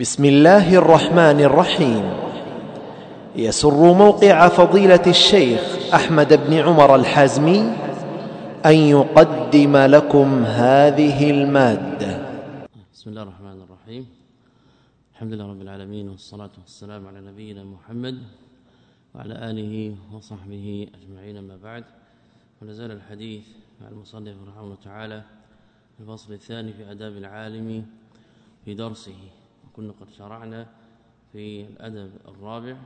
بسم الله الرحمن الرحيم. يسر موقع فضيلة الشيخ أحمد بن عمر الحازمي أن يقدم لكم هذه المادة. بسم الله الرحمن الرحيم. الحمد لله رب العالمين والصلاة والسلام على نبينا محمد وعلى آله وصحبه أجمعين أما بعد. ونزال الحديث مع المصنف رحمه الله تعالى الفصل الثاني في آداب العالم في درسه. وكنا قد شرعنا في الأدب الرابع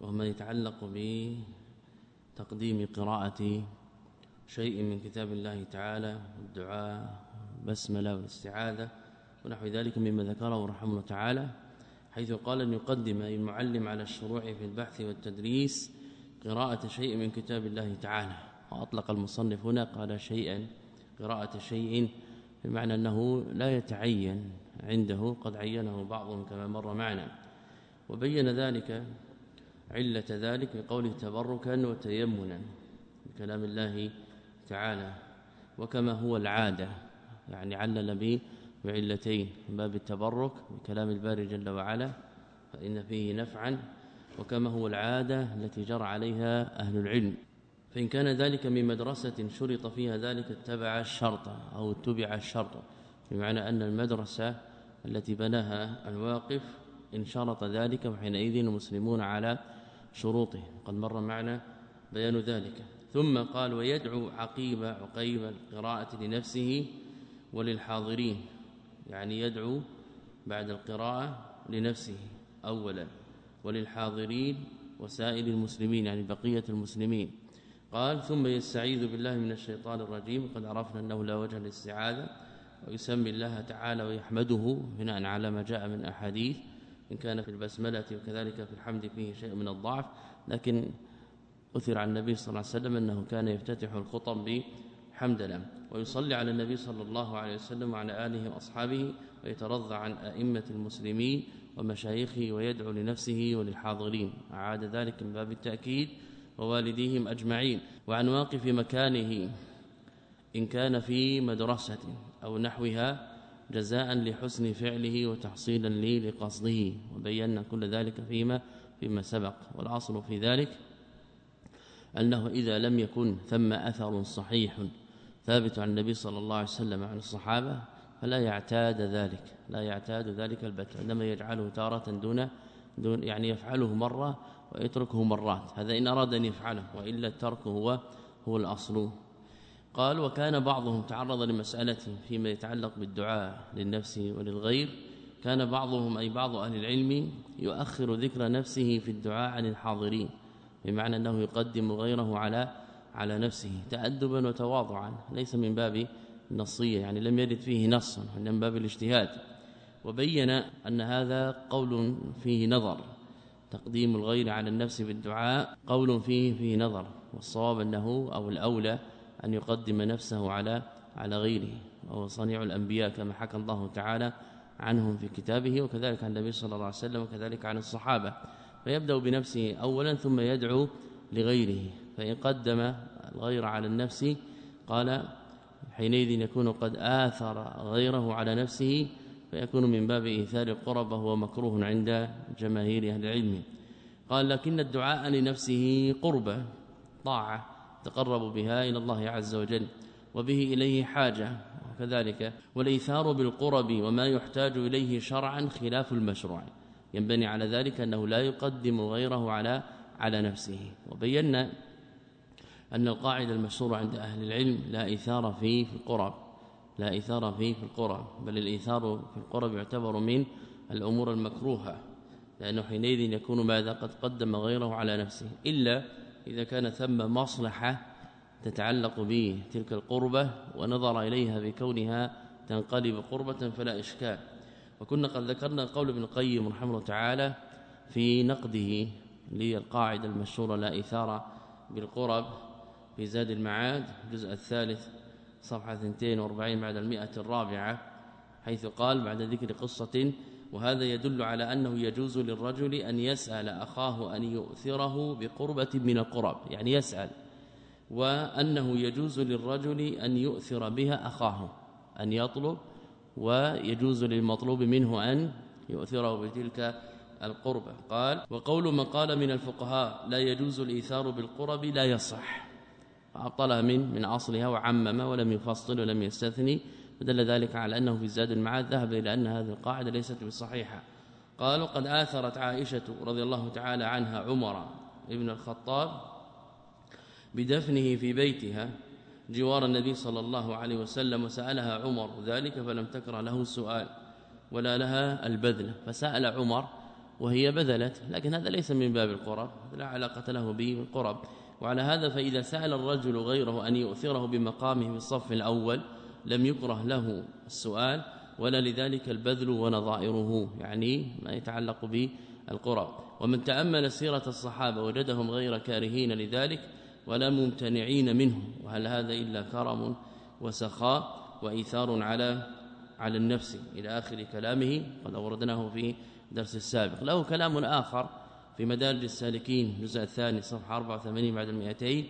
وهو ما يتعلق بتقديم قراءة شيء من كتاب الله تعالى والدعاء بسملة والاستعاذة ونحو ذلك مما ذكره رحمه الله تعالى حيث قال أن يقدم المعلم على الشروع في البحث والتدريس قراءة شيء من كتاب الله تعالى. وأطلق المصنف هنا قال شيئا قراءة شيء بمعنى أنه لا يتعين عنده قد عينه بعضهم كما مر معنا. وبين ذلك علة ذلك بقوله تبركا وتيمنا بكلام الله تعالى. وكما هو العادة يعني علل به بعلتين باب التبرك بكلام الباري جل وعلا فإن فيه نفعا. وكما هو العادة التي جرى عليها أهل العلم. فإن كان ذلك من مدرسة شرط فيها ذلك اتبع الشرط أو اتبع الشرط. بمعنى أن المدرسة التي بناها الواقف إن شرط ذلك وحينئذ المسلمون على شروطه. قد مر معنا بيان ذلك. ثم قال ويدعو عقيب عقيب القراءة لنفسه وللحاضرين. يعني يدعو بعد القراءة لنفسه أولا وللحاضرين وسائر المسلمين يعني بقية المسلمين. قال ثم يستعيذ بالله من الشيطان الرجيم. قد عرفنا أنه لا وجه للاستعاذة. ويسمي الله تعالى ويحمده. بناء على ما جاء من أحاديث إن كان في البسملة وكذلك في الحمد فيه شيء من الضعف. لكن أثر عن النبي صلى الله عليه وسلم أنه كان يفتتح الخطب بحمدنا ويصلي على النبي صلى الله عليه وسلم وعلى آله وأصحابه ويترضى عن أئمة المسلمين ومشايخه ويدعو لنفسه وللحاضرين. أعاد ذلك من باب التأكيد ووالديهم أجمعين. وعن واقف مكانه إن كان في مدرسة أو نحوها جزاء لحسن فعله وتحصيلا لي لقصده. وبينا كل ذلك فيما فيما سبق. والأصل في ذلك أنه إذا لم يكن ثم أثر صحيح ثابت عن النبي صلى الله عليه وسلم عن الصحابة فلا يعتاد ذلك. لا يعتاد ذلك البتة إنما يجعله تارة دون دون يعني يفعله مرة ويتركه مرات. هذا إن أراد أن يفعله وإلا الترك هو هو الأصل. قال وكان بعضهم تعرض لمسألة فيما يتعلق بالدعاء للنفس وللغير. كان بعضهم أي بعض أهل العلم يؤخر ذكر نفسه في الدعاء عن الحاضرين بمعنى أنه يقدم غيره على على نفسه تأدبا وتواضعا ليس من باب النصية يعني لم يرد فيه نص من باب الاجتهاد. وبين أن هذا قول فيه نظر تقديم الغير على النفس بالدعاء قول فيه فيه نظر والصواب أنه أو الأولى أن يقدم نفسه على على غيره وهو صنيع الأنبياء كما حكى الله تعالى عنهم في كتابه وكذلك عن النبي صلى الله عليه وسلم وكذلك عن الصحابة. فيبدأ بنفسه اولا ثم يدعو لغيره. فإن قدم الغير على النفس قال حينئذ يكون قد آثر غيره على نفسه فيكون من باب إيثار القرب وهو مكروه عند جماهير أهل العلم. قال لكن الدعاء لنفسه قربة طاعة. تقرب بها إلى الله عز وجل وبه إليه حاجة وكذلك والإيثار بالقرب وما يحتاج إليه شرعا خلاف المشروع. ينبني على ذلك أنه لا يقدم غيره على على نفسه. وبينا أن القاعدة المشهورة عند أهل العلم لا فيه في القرب لا فيه في القرى بل الإيثار في القرى يعتبر من الأمور المكروهة لأنه حينئذ يكون ماذا؟ قد قدم غيره على نفسه. إلا إذا كان ثم مصلحة تتعلق به تلك القربة ونظر إليها بكونها تنقلب قربة فلا إشكال. وكنا قد ذكرنا قول ابن القيم رحمه الله تعالى في نقده للقاعدة المشهورة لا اثار بالقرب في زاد المعاد الجزء الثالث صفحة 42 بعد المئة الرابعة حيث قال بعد ذكر قصة وهذا يدل على أنه يجوز للرجل أن يسأل أخاه أن يؤثره بقربة من القرب يعني يسأل وأنه يجوز للرجل أن يؤثر بها أخاه أن يطلب ويجوز للمطلوب منه أن يؤثره بتلك القربة قال وقول من قال من الفقهاء لا يجوز الإيثار بالقرب لا يصح. فأبطلها من من أصلها وعمم ولم يفصل ولم يستثني. ودل ذلك على أنه في زاد المعاد ذهب إلى أن هذه القاعدة ليست بصحيحة. قالوا قد آثرت عائشة رضي الله تعالى عنها عمر ابن الخطاب بدفنه في بيتها جوار النبي صلى الله عليه وسلم وسألها عمر ذلك فلم تكره له السؤال ولا لها البذل. فسأل عمر وهي بذلت لكن هذا ليس من باب القرب لا علاقة له بالقرب. وعلى هذا فإذا سأل الرجل غيره أن يؤثره بمقامه في الصف الأول لم يكره له السؤال ولا لذلك البذل ونظائره يعني ما يتعلق بالقرب ومن تأمل سيرة الصحابة وجدهم غير كارهين لذلك ولا ممتنعين منه وهل هذا إلا كرم وسخاء وإيثار على على النفس إلى آخر كلامه؟ قد أوردناه في درس السابق له كلام آخر في مدارج السالكين الجزء الثاني صفحة 84 بعد ال200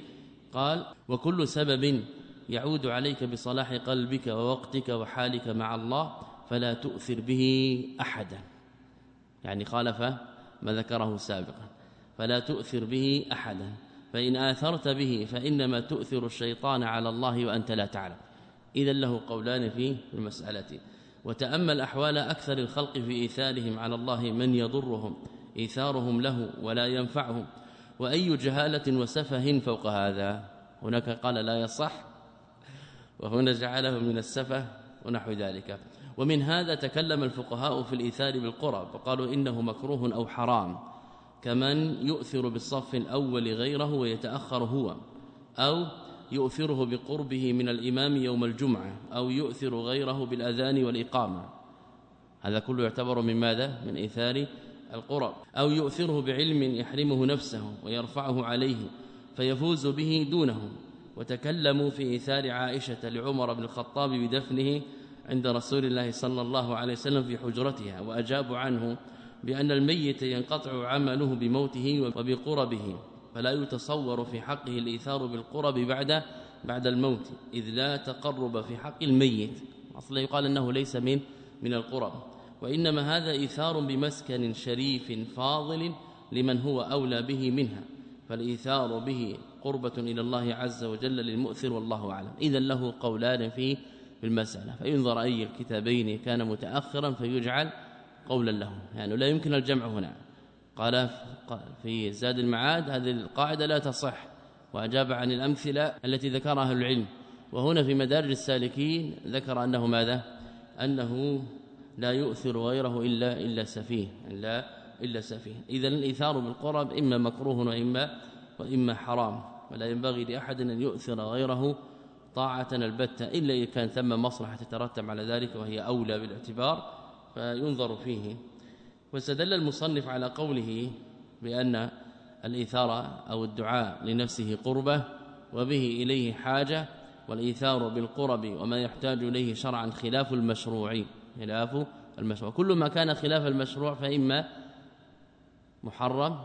قال وكل سبب يعود عليك بصلاح قلبك ووقتك وحالك مع الله فلا تؤثر به أحدا. يعني خالف ما ذكره سابقا. فلا تؤثر به أحدا. فإن آثرت به فإنما تؤثر الشيطان على الله وأنت لا تعلم. اذا له قولان في المسألة. وتأمل أحوال أكثر الخلق في إيثارهم على الله من يضرهم إيثارهم له ولا ينفعهم. وأي جهالة وسفه فوق هذا؟ هناك قال لا يصح وهنا جعله من السفه ونحو ذلك. ومن هذا تكلم الفقهاء في الإيثار بالقرب وقالوا إنه مكروه أو حرام كمن يؤثر بالصف الأول غيره ويتأخر هو أو يؤثره بقربه من الإمام يوم الجمعة أو يؤثر غيره بالأذان والإقامة. هذا كله يعتبر من ماذا؟ من إيثار القرب. أو يؤثره بعلم يحرمه نفسه ويرفعه عليه فيفوز به دونه. وتكلموا في إيثار عائشة لعمر بن الخطاب بدفنه عند رسول الله صلى الله عليه وسلم في حجرتها وأجابوا عنه بأن الميت ينقطع عمله بموته وبقربه فلا يتصور في حقه الإيثار بالقرب بعد بعد الموت إذ لا تقرب في حق الميت أصلا يقال أنه ليس من من القرب وإنما هذا إيثار بمسكن شريف فاضل لمن هو أولى به منها. فالإيثار به قربة إلى الله عز وجل للمؤثر والله أعلم. اذا له قولان في المسألة. فينظر أي الكتابين كان متاخرا فيجعل قولا له يعني لا يمكن الجمع هنا. قال في زاد المعاد هذه القاعدة لا تصح. وأجاب عن الأمثلة التي ذكرها أهل العلم. وهنا في مدارج السالكين ذكر أنه ماذا؟ أنه لا يؤثر غيره إلا إلا سفيه إلا إلا سفيه إذا الإيثار بالقرب إما مكروه وإما وإما حرام. ولا ينبغي لأحد أن يؤثر غيره طاعة البتة. إلا إذا كان ثم مصلحة تترتب على ذلك وهي أولى بالاعتبار فينظر فيه. واستدل المصنف على قوله بأن الإيثار أو الدعاء لنفسه قربة وبه إليه حاجة. والإيثار بالقرب وما يحتاج إليه شرعا خلاف المشروع. خلاف المشروع. كل ما كان خلاف المشروع فإما محرم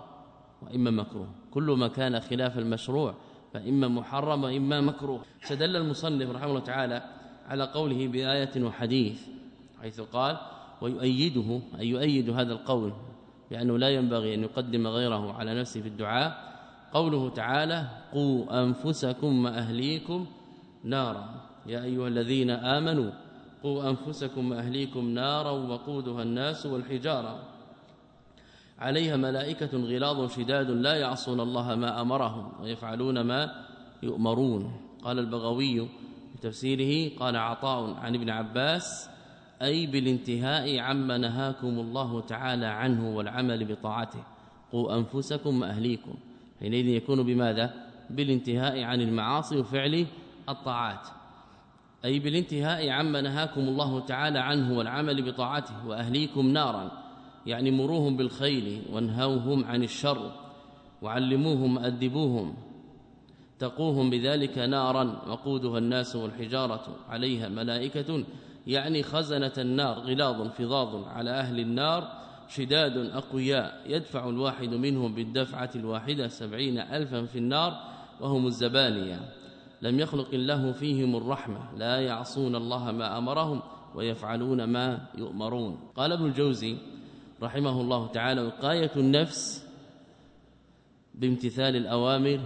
وإما مكروه. كل ما كان خلاف المشروع فإما محرم وإما مكروه. استدل المصنف رحمه الله تعالى على قوله بآية وحديث حيث قال ويؤيده أي يؤيد هذا القول بأنه لا ينبغي أن يقدم غيره على نفسه في الدعاء. قوله تعالى قوا أنفسكم وأهليكم نارا يا أيها الذين آمنوا قوا أنفسكم وأهليكم نارا وقودها الناس والحجارة عليها ملائكة غلاظ شداد لا يعصون الله ما أمرهم ويفعلون ما يؤمرون. قال البغوي في تفسيره قال عطاء عن ابن عباس أي بالانتهاء عما نهاكم الله تعالى عنه والعمل بطاعته. قوا أنفسكم وأهليكم. حينئذ يكون بماذا؟ بالانتهاء عن المعاصي وفعل الطاعات. أي بالانتهاء عما نهاكم الله تعالى عنه والعمل بطاعته وأهليكم نارا. يعني مروهم بالخير وانهوهم عن الشر وعلموهم أدبوهم تقوهم بذلك نارا وقودها الناس والحجارة عليها ملائكة يعني خزنة النار غلاظ فضاض على أهل النار شداد أقوياء يدفع الواحد منهم بالدفعة الواحدة سبعين ألفا في النار وهم الزبانية لم يخلق الله فيهم الرحمة لا يعصون الله ما أمرهم ويفعلون ما يؤمرون قال ابن الجوزي رحمه الله تعالى وقاية النفس بامتثال الأوامر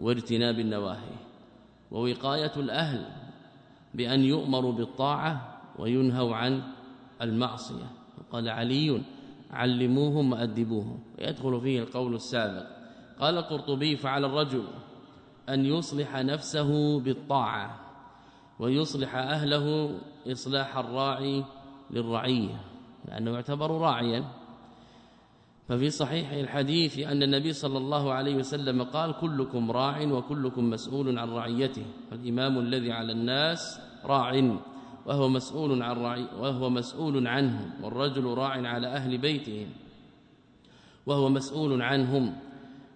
واجتناب النواهي ووقاية الأهل بأن يؤمروا بالطاعة وينهوا عن المعصية. قال علي علموهم وأدبوهم. يدخل فيه القول السابق. قال القرطبي فعلى الرجل أن يصلح نفسه بالطاعة ويصلح أهله إصلاح الراعي للرعية. لأنه يعتبر راعيا. ففي صحيح الحديث أن النبي صلى الله عليه وسلم قال كلكم راع وكلكم مسؤول عن رعيته فالإمام الذي على الناس راع وهو مسؤول عن رعي وهو مسؤول عنهم والرجل راع على أهل بيته وهو مسؤول عنهم.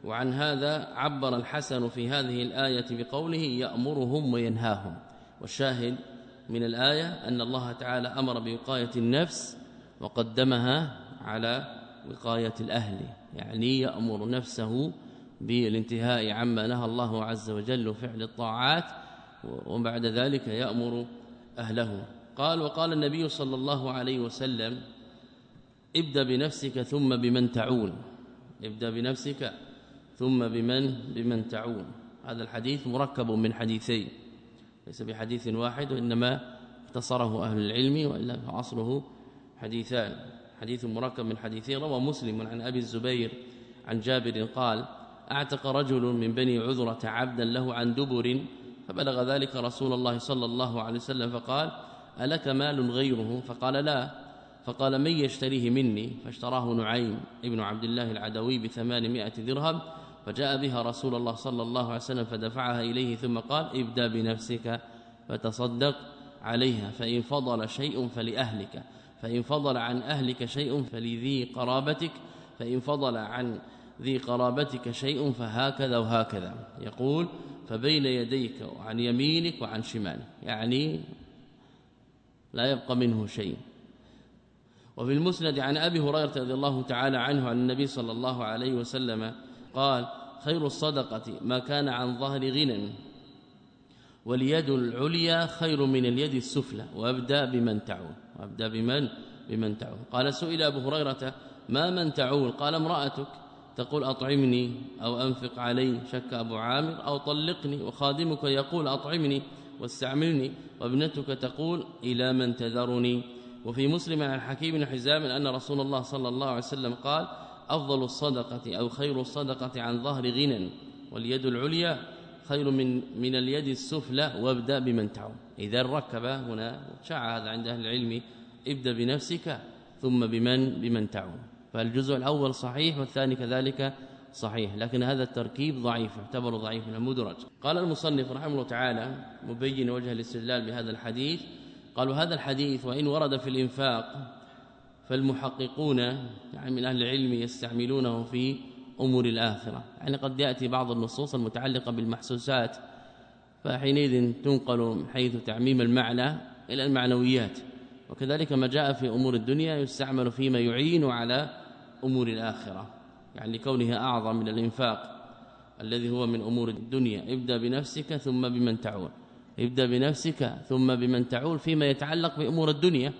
وعن هذا عبر الحسن في هذه الآية بقوله يأمرهم وينهاهم. والشاهد من الآية أن الله تعالى أمر بوقاية النفس وقدمها على وقاية الأهل يعني يأمر نفسه بالانتهاء عما نهى الله عز وجل وفعل الطاعات وبعد ذلك يأمر أهله. قال وقال النبي صلى الله عليه وسلم ابدأ بنفسك ثم بمن تعول ابدأ بنفسك ثم بمن بمن تعول هذا الحديث مركب من حديثين ليس بحديث واحد وإنما اختصره أهل العلم وإلا فأصله حديثان. حديث مركب من حديثين روى مسلم عن أبي الزبير عن جابر قال أعتق رجل من بني عذرة عبدا له عن دبر فبلغ ذلك رسول الله صلى الله عليه وسلم فقال ألك مال غيره؟ فقال لا. فقال من يشتريه مني؟ فاشتراه نعيم ابن عبد الله العدوي بثمانمائة درهم فجاء بها رسول الله صلى الله عليه وسلم فدفعها إليه ثم قال ابدأ بنفسك فتصدق عليها فإن فضل شيء فلأهلك. فإن فضل عن أهلك شيء فلذي قرابتك فإن فضل عن ذي قرابتك شيء فهكذا وهكذا. يقول فبين يديك وعن يمينك وعن شمالك. يعني لا يبقى منه شيء. وفي المسند عن أبي هريرة رضي الله تعالى عنه عن النبي صلى الله عليه وسلم قال خير الصدقة ما كان عن ظهر غنى واليد العليا خير من اليد السفلى وابدا بمن تعول وابدا بمن؟ بمن تعول. قال سئل أبو هريرة ما من تعول؟ قال امرأتك تقول أطعمني أو أنفق علي شك أبو عامر أو طلقني وخادمك يقول أطعمني واستعملني. وابنتك تقول إلى من تذرني. وفي مسلم عن حكيم بن حزام أن رسول الله صلى الله عليه وسلم قال أفضل الصدقة أو خير الصدقة عن ظهر غنى واليد العليا خير من من اليد السفلى. وابدأ بمن تعود إذا ركب هنا شاع هذا عند أهل العلم ابدأ بنفسك ثم بمن بمن تعود. فالجزء الأول صحيح والثاني كذلك صحيح لكن هذا التركيب ضعيف يعتبر ضعيف المدرج قال المصنف رحمه الله تعالى مبين وجه الاستدلال بهذا الحديث قالوا هذا الحديث وإن ورد في الإنفاق فالمحققون يعني من أهل العلم يستعملونه في أمور الآخرة. يعني قد يأتي بعض النصوص المتعلقة بالمحسوسات فحينئذ تنقل من حيث تعميم المعنى إلى المعنويات. وكذلك ما جاء في أمور الدنيا يستعمل فيما يعين على أمور الآخرة. يعني لكونها أعظم من الإنفاق الذي هو من أمور الدنيا. ابدأ بنفسك ثم بمن تعول. ابدأ بنفسك ثم بمن تعول فيما يتعلق بأمور الدنيا.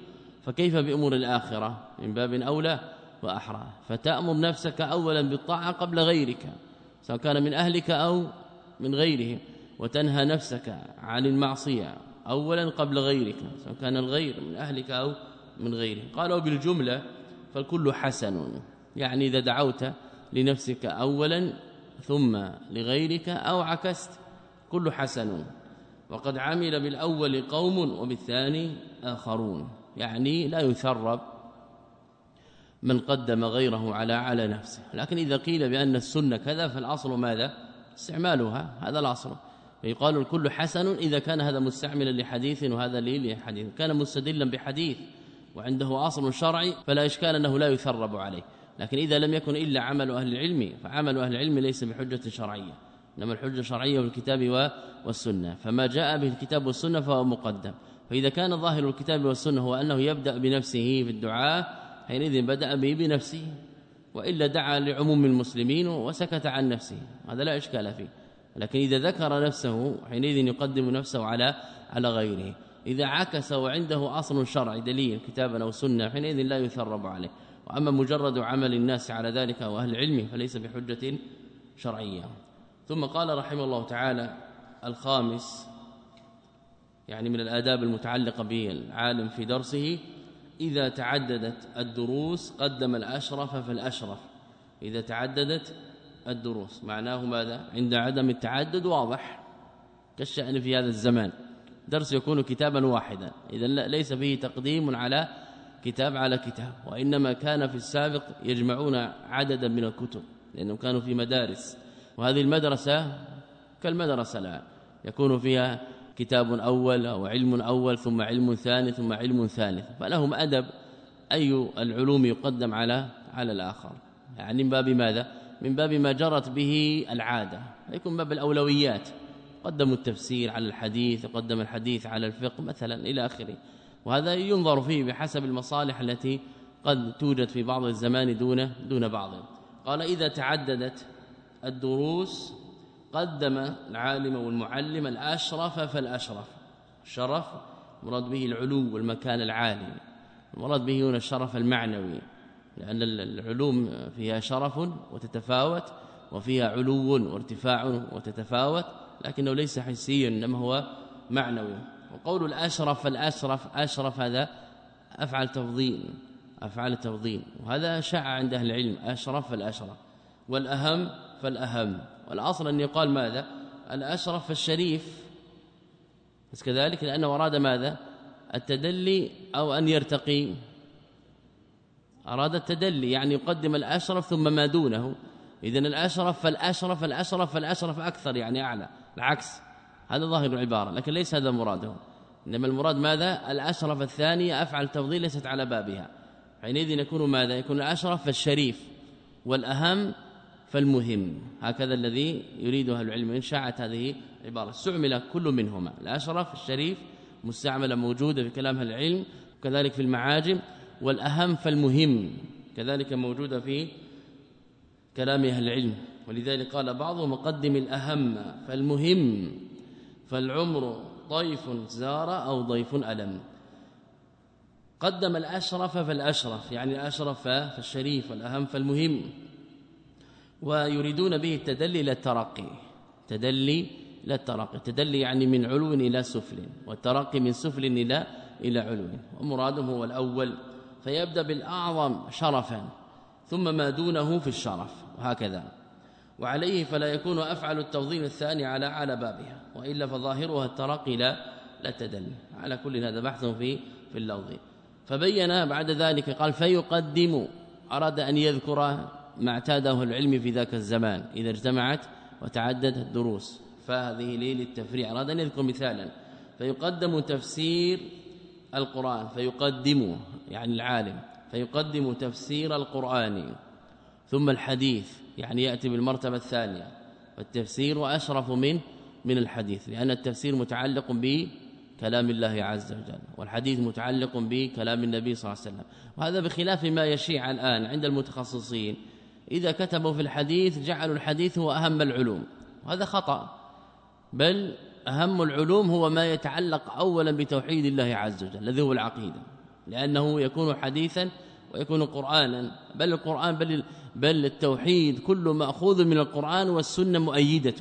فكيف بأمور الآخرة؟ من باب أولى وأحرى. فتأمر نفسك اولا بالطاعة قبل غيرك سواء كان من أهلك أو من غيرهم. وتنهى نفسك عن المعصية اولا قبل غيرك سواء كان الغير من أهلك أو من غيره قالوا بالجمله فالكل حسن. يعني إذا دعوت لنفسك اولا ثم لغيرك أو عكست كل حسن. وقد عمل بالأول قوم وبالثاني آخرون. يعني لا يثرب من قدم غيره على على نفسه. لكن إذا قيل بأن السنة كذا فالأصل ماذا؟ استعمالها. هذا الأصل. يقال الكل حسن إذا كان هذا مستعملا لحديث وهذا لحديث. كان مستدلا بحديث وعنده أصل شرعي فلا إشكال أنه لا يثرب عليه. لكن إذا لم يكن إلا عمل أهل العلم فعمل أهل العلم ليس بحجة شرعية. إنما الحجة الشرعية بالكتاب والسنة. فما جاء به الكتاب والسنة فهو مقدم. فإذا كان ظاهر الكتاب والسنة هو أنه يبدأ بنفسه في الدعاء حينئذ بدأ به بنفسه وإلا دعا لعموم المسلمين وسكت عن نفسه. هذا لا إشكال فيه. لكن إذا ذكر نفسه حينئذ يقدم نفسه على على غيره. إذا عكس وعنده أصل شرعي دليل كتابا أو سنة حينئذ لا يثرب عليه. وأما مجرد عمل الناس على ذلك أو أهل العلم فليس بحجة شرعية. ثم قال رحمه الله تعالى الخامس يعني من الآداب المتعلقة بالعالم في درسه إذا تعددت الدروس قدم الأشرف فالأشرف. إذا تعددت الدروس. معناه ماذا؟ عند عدم التعدد واضح كالشأن في هذا الزمان. درس يكون كتابا واحدا. اذا ليس فيه تقديم على كتاب على كتاب وإنما كان في السابق يجمعون عددا من الكتب لأنهم كانوا في مدارس. وهذه المدرسة كالمدرسة الآن. يكون فيها كتاب أول أو علم أول ثم علم ثاني ثم علم ثالث. فلهم أدب أي العلوم يقدم على على الآخر. يعني من باب ماذا؟ من باب ما جرت به العادة يكون باب الأولويات. قدموا التفسير على الحديث قدم الحديث على الفقه مثلا إلى آخره. وهذا ينظر فيه بحسب المصالح التي قد توجد في بعض الزمان دون دون بعض. قال إذا تعددت الدروس قدم العالم والمعلم الأشرف فالأشرف. الشرف مراد به العلو والمكان العالي المراد به هنا الشرف المعنوي. لأن العلوم فيها شرف وتتفاوت وفيها علو وارتفاع وتتفاوت لكنه ليس حسيا إنما هو معنوي. وقول الأشرف فالاشرف أشرف هذا أفعل تفضيل افعال تفضيل. وهذا شاع عند أهل العلم أشرف فالأشرف. والأهم فالأهم. والأصل أن يقال ماذا؟ الأشرف فالشريف بس كذلك لأنه أراد ماذا؟ التدلي أو أن يرتقي. أراد التدلي يعني يقدم الأشرف ثم ما دونه. اذا الأشرف فالأشرف الأشرف فالاشرف أكثر يعني أعلى. العكس هذا ظاهر العبارة لكن ليس هذا مراده. إنما المراد ماذا؟ الأشرف الثانية أفعل تفضيل ليست على بابها. حينئذ يكون ماذا؟ يكون الأشرف فالشريف والأهم فالمهم. هكذا الذي يريده العلم إن شاعت هذه العبارة. استعمل كل منهما الأشرف الشريف مستعملة موجودة في كلام العلم وكذلك في المعاجم. والأهم فالمهم كذلك موجودة في كلام أهل العلم. ولذلك قال بعضهم مقدم الأهم فالمهم فالعمر ضيف زار أو ضيف ألم. قدم الأشرف فالأشرف يعني الأشرف فالشريف والأهم فالمهم. ويريدون به التدلي إلى الترقي تدلي إلى الترقي التدلي يعني من علو إلى سفل والترقي من سفل إلى إلى علو. ومراده هو الأول. فيبدأ بالأعظم شرفا ثم ما دونه في الشرف وهكذا. وعليه فلا يكون أفعل التفضيل الثاني على على بابها وإلا فظاهرها الترقي لا لا على كل هذا بحث في في اللفظ فبين بعد ذلك قال فيقدم. أراد أن يذكر ما اعتاده العلم في ذاك الزمان إذا اجتمعت وتعددت الدروس. فهذه لي للتفريع أراد أن يذكر مثالا. فيقدم تفسير القرآن فيقدم يعني العالم فيقدم تفسير القرآن ثم الحديث يعني يأتي بالمرتبة الثانية والتفسير أشرف من من الحديث لأن التفسير متعلق بكلام الله عز وجل والحديث متعلق بكلام النبي صلى الله عليه وسلم وهذا بخلاف ما يشيع الآن عند المتخصصين إذا كتبوا في الحديث جعلوا الحديث هو أهم العلوم وهذا خطأ بل أهم العلوم هو ما يتعلق أولا بتوحيد الله عز وجل الذي هو العقيدة. لأنه يكون حديثا ويكون قرآنا. بل القرآن بل, بل التوحيد كل مأخوذ من القرآن والسنة مؤيدة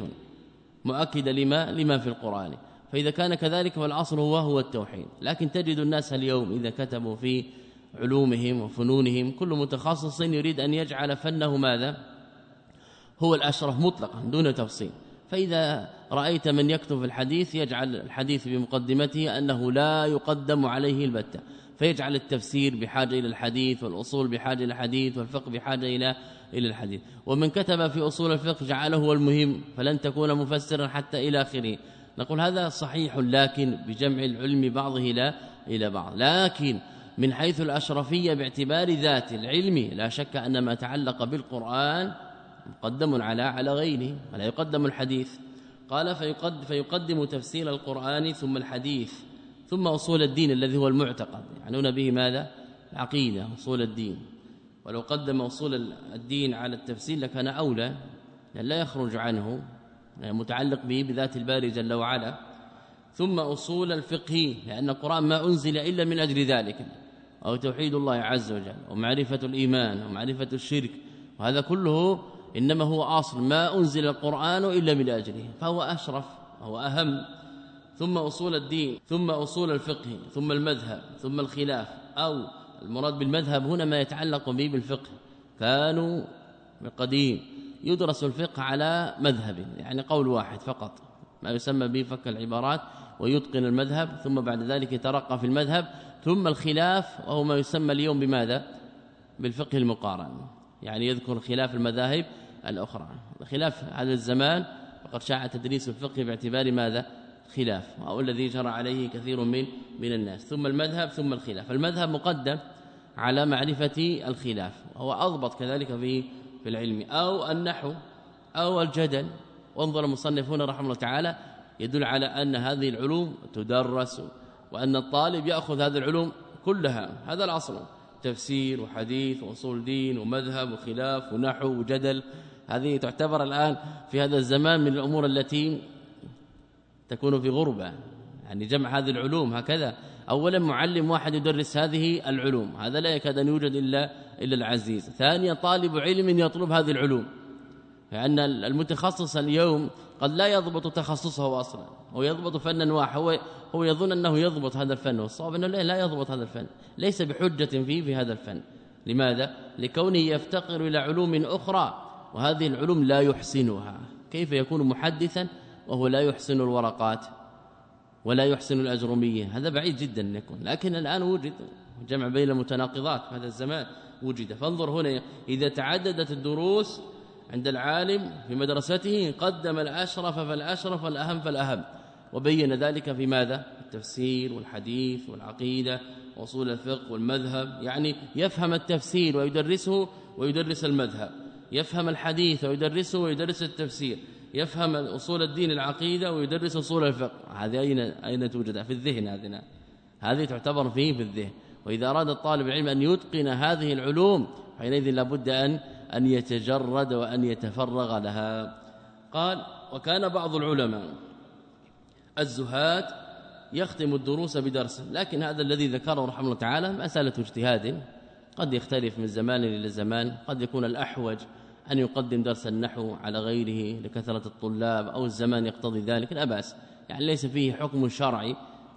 مؤكدة لما, لما في القرآن. فإذا كان كذلك فالأصل هو هو التوحيد. لكن تجد الناس اليوم إذا كتبوا في علومهم وفنونهم كل متخصص يريد أن يجعل فنه ماذا؟ هو الأشرف مطلقا دون تفصيل. فإذا رأيت من يكتب الحديث يجعل الحديث بمقدمته أنه لا يقدم عليه البتة فيجعل التفسير بحاجة إلى الحديث والأصول بحاجة إلى الحديث والفقه بحاجة إلى إلى الحديث. ومن كتب في أصول الفقه جعله هو المهم فلن تكون مفسرا حتى إلى آخره. نقول هذا صحيح لكن بجمع العلم بعضه إلى إلى بعض. لكن من حيث الأشرفية باعتبار ذات العلم لا شك أن ما تعلق بالقرآن مقدم على على غيره ولا يقدم الحديث. قال فيقد فيقدم تفسير القرآن ثم الحديث ثم أصول الدين الذي هو المعتقد. يعنون به ماذا؟ العقيدة أصول الدين. ولو قدم أصول الدين على التفسير لكان أولى لأن لا يخرج عنه متعلق به بذات الباري جل وعلا. ثم أصول الفقه لأن القرآن ما أنزل إلا من أجل ذلك. أو توحيد الله عز وجل ومعرفة الإيمان ومعرفة الشرك. وهذا كله إنما هو أصل. ما أنزل القرآن إلا من أجله. فهو أشرف وهو أهم. ثم أصول الدين ثم أصول الفقه ثم المذهب ثم الخلاف. أو المراد بالمذهب هنا ما يتعلق به بالفقه. كانوا بالقديم يدرس الفقه على مذهب يعني قول واحد فقط. ما يسمى به فك العبارات ويتقن المذهب ثم بعد ذلك يترقى في المذهب. ثم الخلاف وهو ما يسمى اليوم بماذا؟ بالفقه المقارن. يعني يذكر خلاف المذاهب الأخرى. خلاف هذا الزمان فقد شاع تدريس الفقه باعتبار ماذا؟ خلاف أو الذي جرى عليه كثير من من الناس. ثم المذهب ثم الخلاف. المذهب مقدم على معرفة الخلاف وهو أضبط كذلك في في العلم. أو النحو أو الجدل. وانظر المصنف هنا رحمه الله تعالى يدل على أن هذه العلوم تدرس وأن الطالب يأخذ هذه العلوم كلها. هذا الأصل. تفسير وحديث وأصول دين ومذهب وخلاف ونحو وجدل. هذه تعتبر الآن في هذا الزمان من الأمور التي تكون في غربة. يعني جمع هذه العلوم هكذا. اولا معلم واحد يدرس هذه العلوم. هذا لا يكاد أن يوجد الا إلا العزيز. ثانيا طالب علم يطلب هذه العلوم. لأن المتخصص اليوم قد لا يضبط تخصصه أصلا. هو يضبط فنا واحد. هو هو يظن أنه يضبط هذا الفن والصواب انه لا يضبط هذا الفن ليس بحجة فيه في هذا الفن. لماذا؟ لكونه يفتقر إلى علوم أخرى وهذه العلوم لا يحسنها. كيف يكون محدثا؟ وهو لا يحسن الورقات ولا يحسن الأجرمية. هذا بعيد جدا أن يكون لكن الآن وجد جمع بين المتناقضات في هذا الزمان وجد. فانظر هنا إذا تعددت الدروس عند العالم في مدرسته قدم الأشرف فالأشرف والاهم فالأهم. وبين ذلك في ماذا؟ التفسير والحديث والعقيدة وأصول الفقه والمذهب. يعني يفهم التفسير ويدرسه ويدرس المذهب. يفهم الحديث ويدرسه ويدرس التفسير. يفهم أصول الدين العقيدة ويدرس أصول الفقه. هذه اين أين توجد؟ في الذهن هذه. هذه تعتبر فيه في الذهن. وإذا أراد الطالب العلم أن يتقن هذه العلوم حينئذ لابد ان أن يتجرد وأن يتفرغ لها. قال وكان بعض العلماء الزهاد يختم الدروس بدرس لكن هذا الذي ذكره رحمه الله تعالى مساله اجتهاد قد يختلف من زمان إلى زمان قد يكون الأحوج أن يقدم درس النحو على غيره لكثرة الطلاب أو الزمان يقتضي ذلك لا بأس. يعني ليس فيه حكم شرعي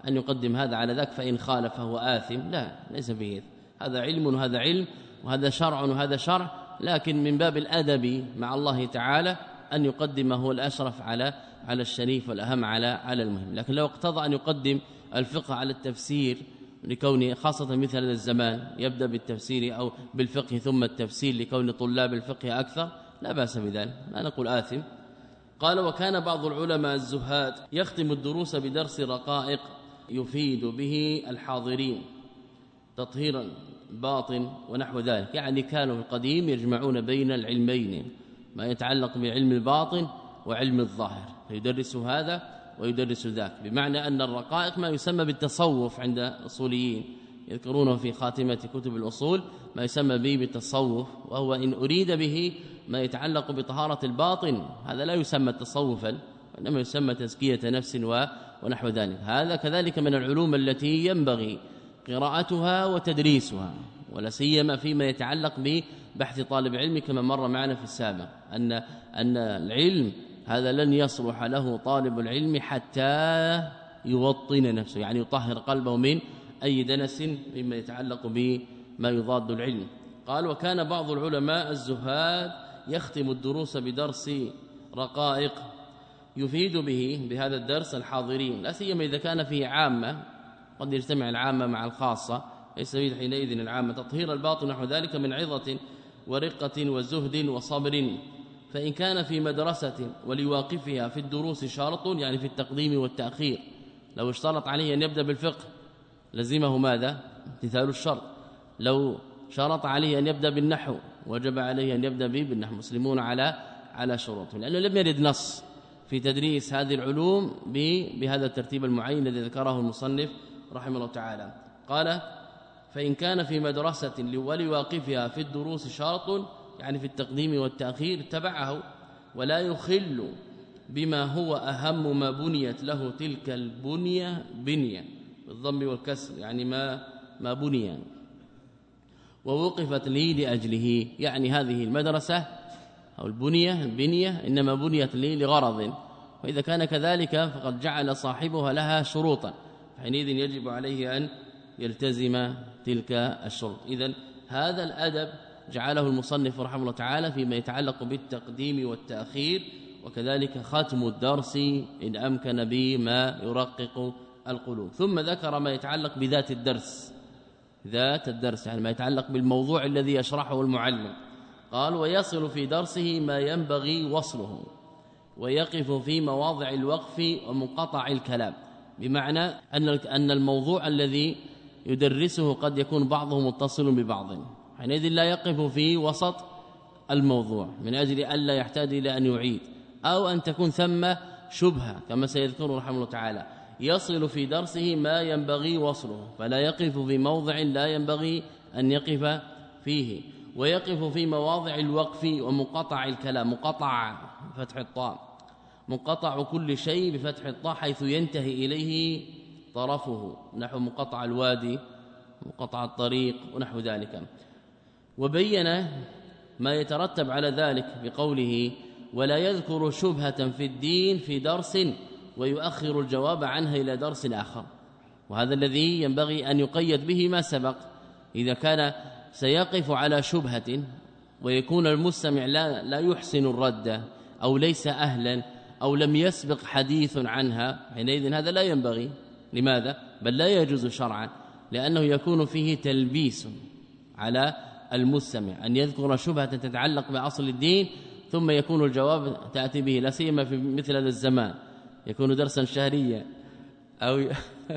أن يقدم هذا على ذاك فإن خالف فهو آثم لا ليس فيه. هذا علم وهذا علم وهذا شرع وهذا شرع لكن من باب الأدب مع الله تعالى أن يقدم هو الأشرف على على الشريف والأهم على على المهم. لكن لو اقتضى أن يقدم الفقه على التفسير لكونه خاصة مثل هذا الزمان يبدأ بالتفسير أو بالفقه ثم التفسير لكون طلاب الفقه أكثر لا بأس بذلك. لا نقول آثم. قال وكان بعض العلماء الزهاد يختم الدروس بدرس رقائق يفيد به الحاضرين تطهيرا باطن ونحو ذلك. يعني كانوا في القديم يجمعون بين العلمين ما يتعلق بعلم الباطن وعلم الظاهر. فيدرس هذا ويدرس ذاك بمعنى أن الرقائق ما يسمى بالتصوف عند الاصوليين يذكرونه في خاتمة كتب الأصول ما يسمى به بالتصوف وهو إن أريد به ما يتعلق بطهارة الباطن هذا لا يسمى تصوفا وإنما يسمى تزكية نفس ونحو ذلك. هذا كذلك من العلوم التي ينبغي قراءتها وتدريسها ولا سيما فيما يتعلق ببحث طالب علم كما مر معنا في السابق أن أن العلم هذا لن يصلح له طالب العلم حتى يوطن نفسه يعني يطهر قلبه من أي دنس مما يتعلق بما يضاد العلم. قال وكان بعض العلماء الزهاد يختم الدروس بدرس رقائق يفيد به بهذا الدرس الحاضرين لا سيما إذا كان فيه عامة قد يجتمع العامة مع الخاصة ليس يريد حينئذ العامة تطهير الباطن نحو ذلك من عظة ورقة وزهد وصبر. فإن كان في مدرسة ولواقفها في الدروس شرط يعني في التقديم والتأخير. لو اشترط عليه أن يبدأ بالفقه لزمه ماذا؟ امتثال الشرط. لو شرط عليه أن يبدأ بالنحو وجب عليه أن يبدأ به بالنحو. مسلمون على على شروط لأنه لم يرد نص في تدريس هذه العلوم بهذا الترتيب المعين الذي ذكره المصنف رحمه الله تعالى. قال فإن كان في مدرسة ولواقفها في الدروس شرط يعني في التقديم والتأخير اتبعه ولا يخل بما هو أهم ما بنيت له تلك البنية بنية بالضم والكسر يعني ما ما بني. ووقفت لي لأجله يعني هذه المدرسة أو البنية البنية إنما بنيت لي لغرض. وإذا كان كذلك فقد جعل صاحبها لها شروطا حينئذ يجب عليه أن يلتزم تلك الشروط. اذا هذا الأدب جعله المصنف رحمه الله تعالى فيما يتعلق بالتقديم والتأخير وكذلك ختم الدرس إن أمكن به ما يرقق القلوب. ثم ذكر ما يتعلق بذات الدرس ذات الدرس يعني ما يتعلق بالموضوع الذي يشرحه المعلم. قال ويصل في درسه ما ينبغي وصله ويقف في مواضع الوقف ومنقطع الكلام. بمعنى أن الموضوع الذي يدرسه قد يكون بعضه متصل ببعض. حينئذ لا يقف في وسط الموضوع من أجل الا يحتاج إلى أن يعيد أو أن تكون ثم شبهة كما سيذكر رحمه الله تعالى. يصل في درسه ما ينبغي وصله فلا يقف في موضع لا ينبغي أن يقف فيه. ويقف في مواضع الوقف ومقطع الكلام مقطع فتح الطاء منقطع كل شيء بفتح الطاء حيث ينتهي إليه طرفه. نحو مقطع الوادي مقطع الطريق ونحو ذلك. وبين ما يترتب على ذلك بقوله ولا يذكر شبهة في الدين في درس ويؤخر الجواب عنها إلى درس آخر. وهذا الذي ينبغي أن يقيد به ما سبق. إذا كان سيقف على شبهة ويكون المستمع لا, لا يحسن الرد أو ليس أهلا أو لم يسبق حديث عنها حينئذ هذا لا ينبغي. لماذا؟ بل لا يجوز شرعا لأنه يكون فيه تلبيس على المستمع أن يذكر شبهة تتعلق بأصل الدين ثم يكون الجواب تأتي به لا سيما في مثل هذا الزمان. يكون درسا شهريا أو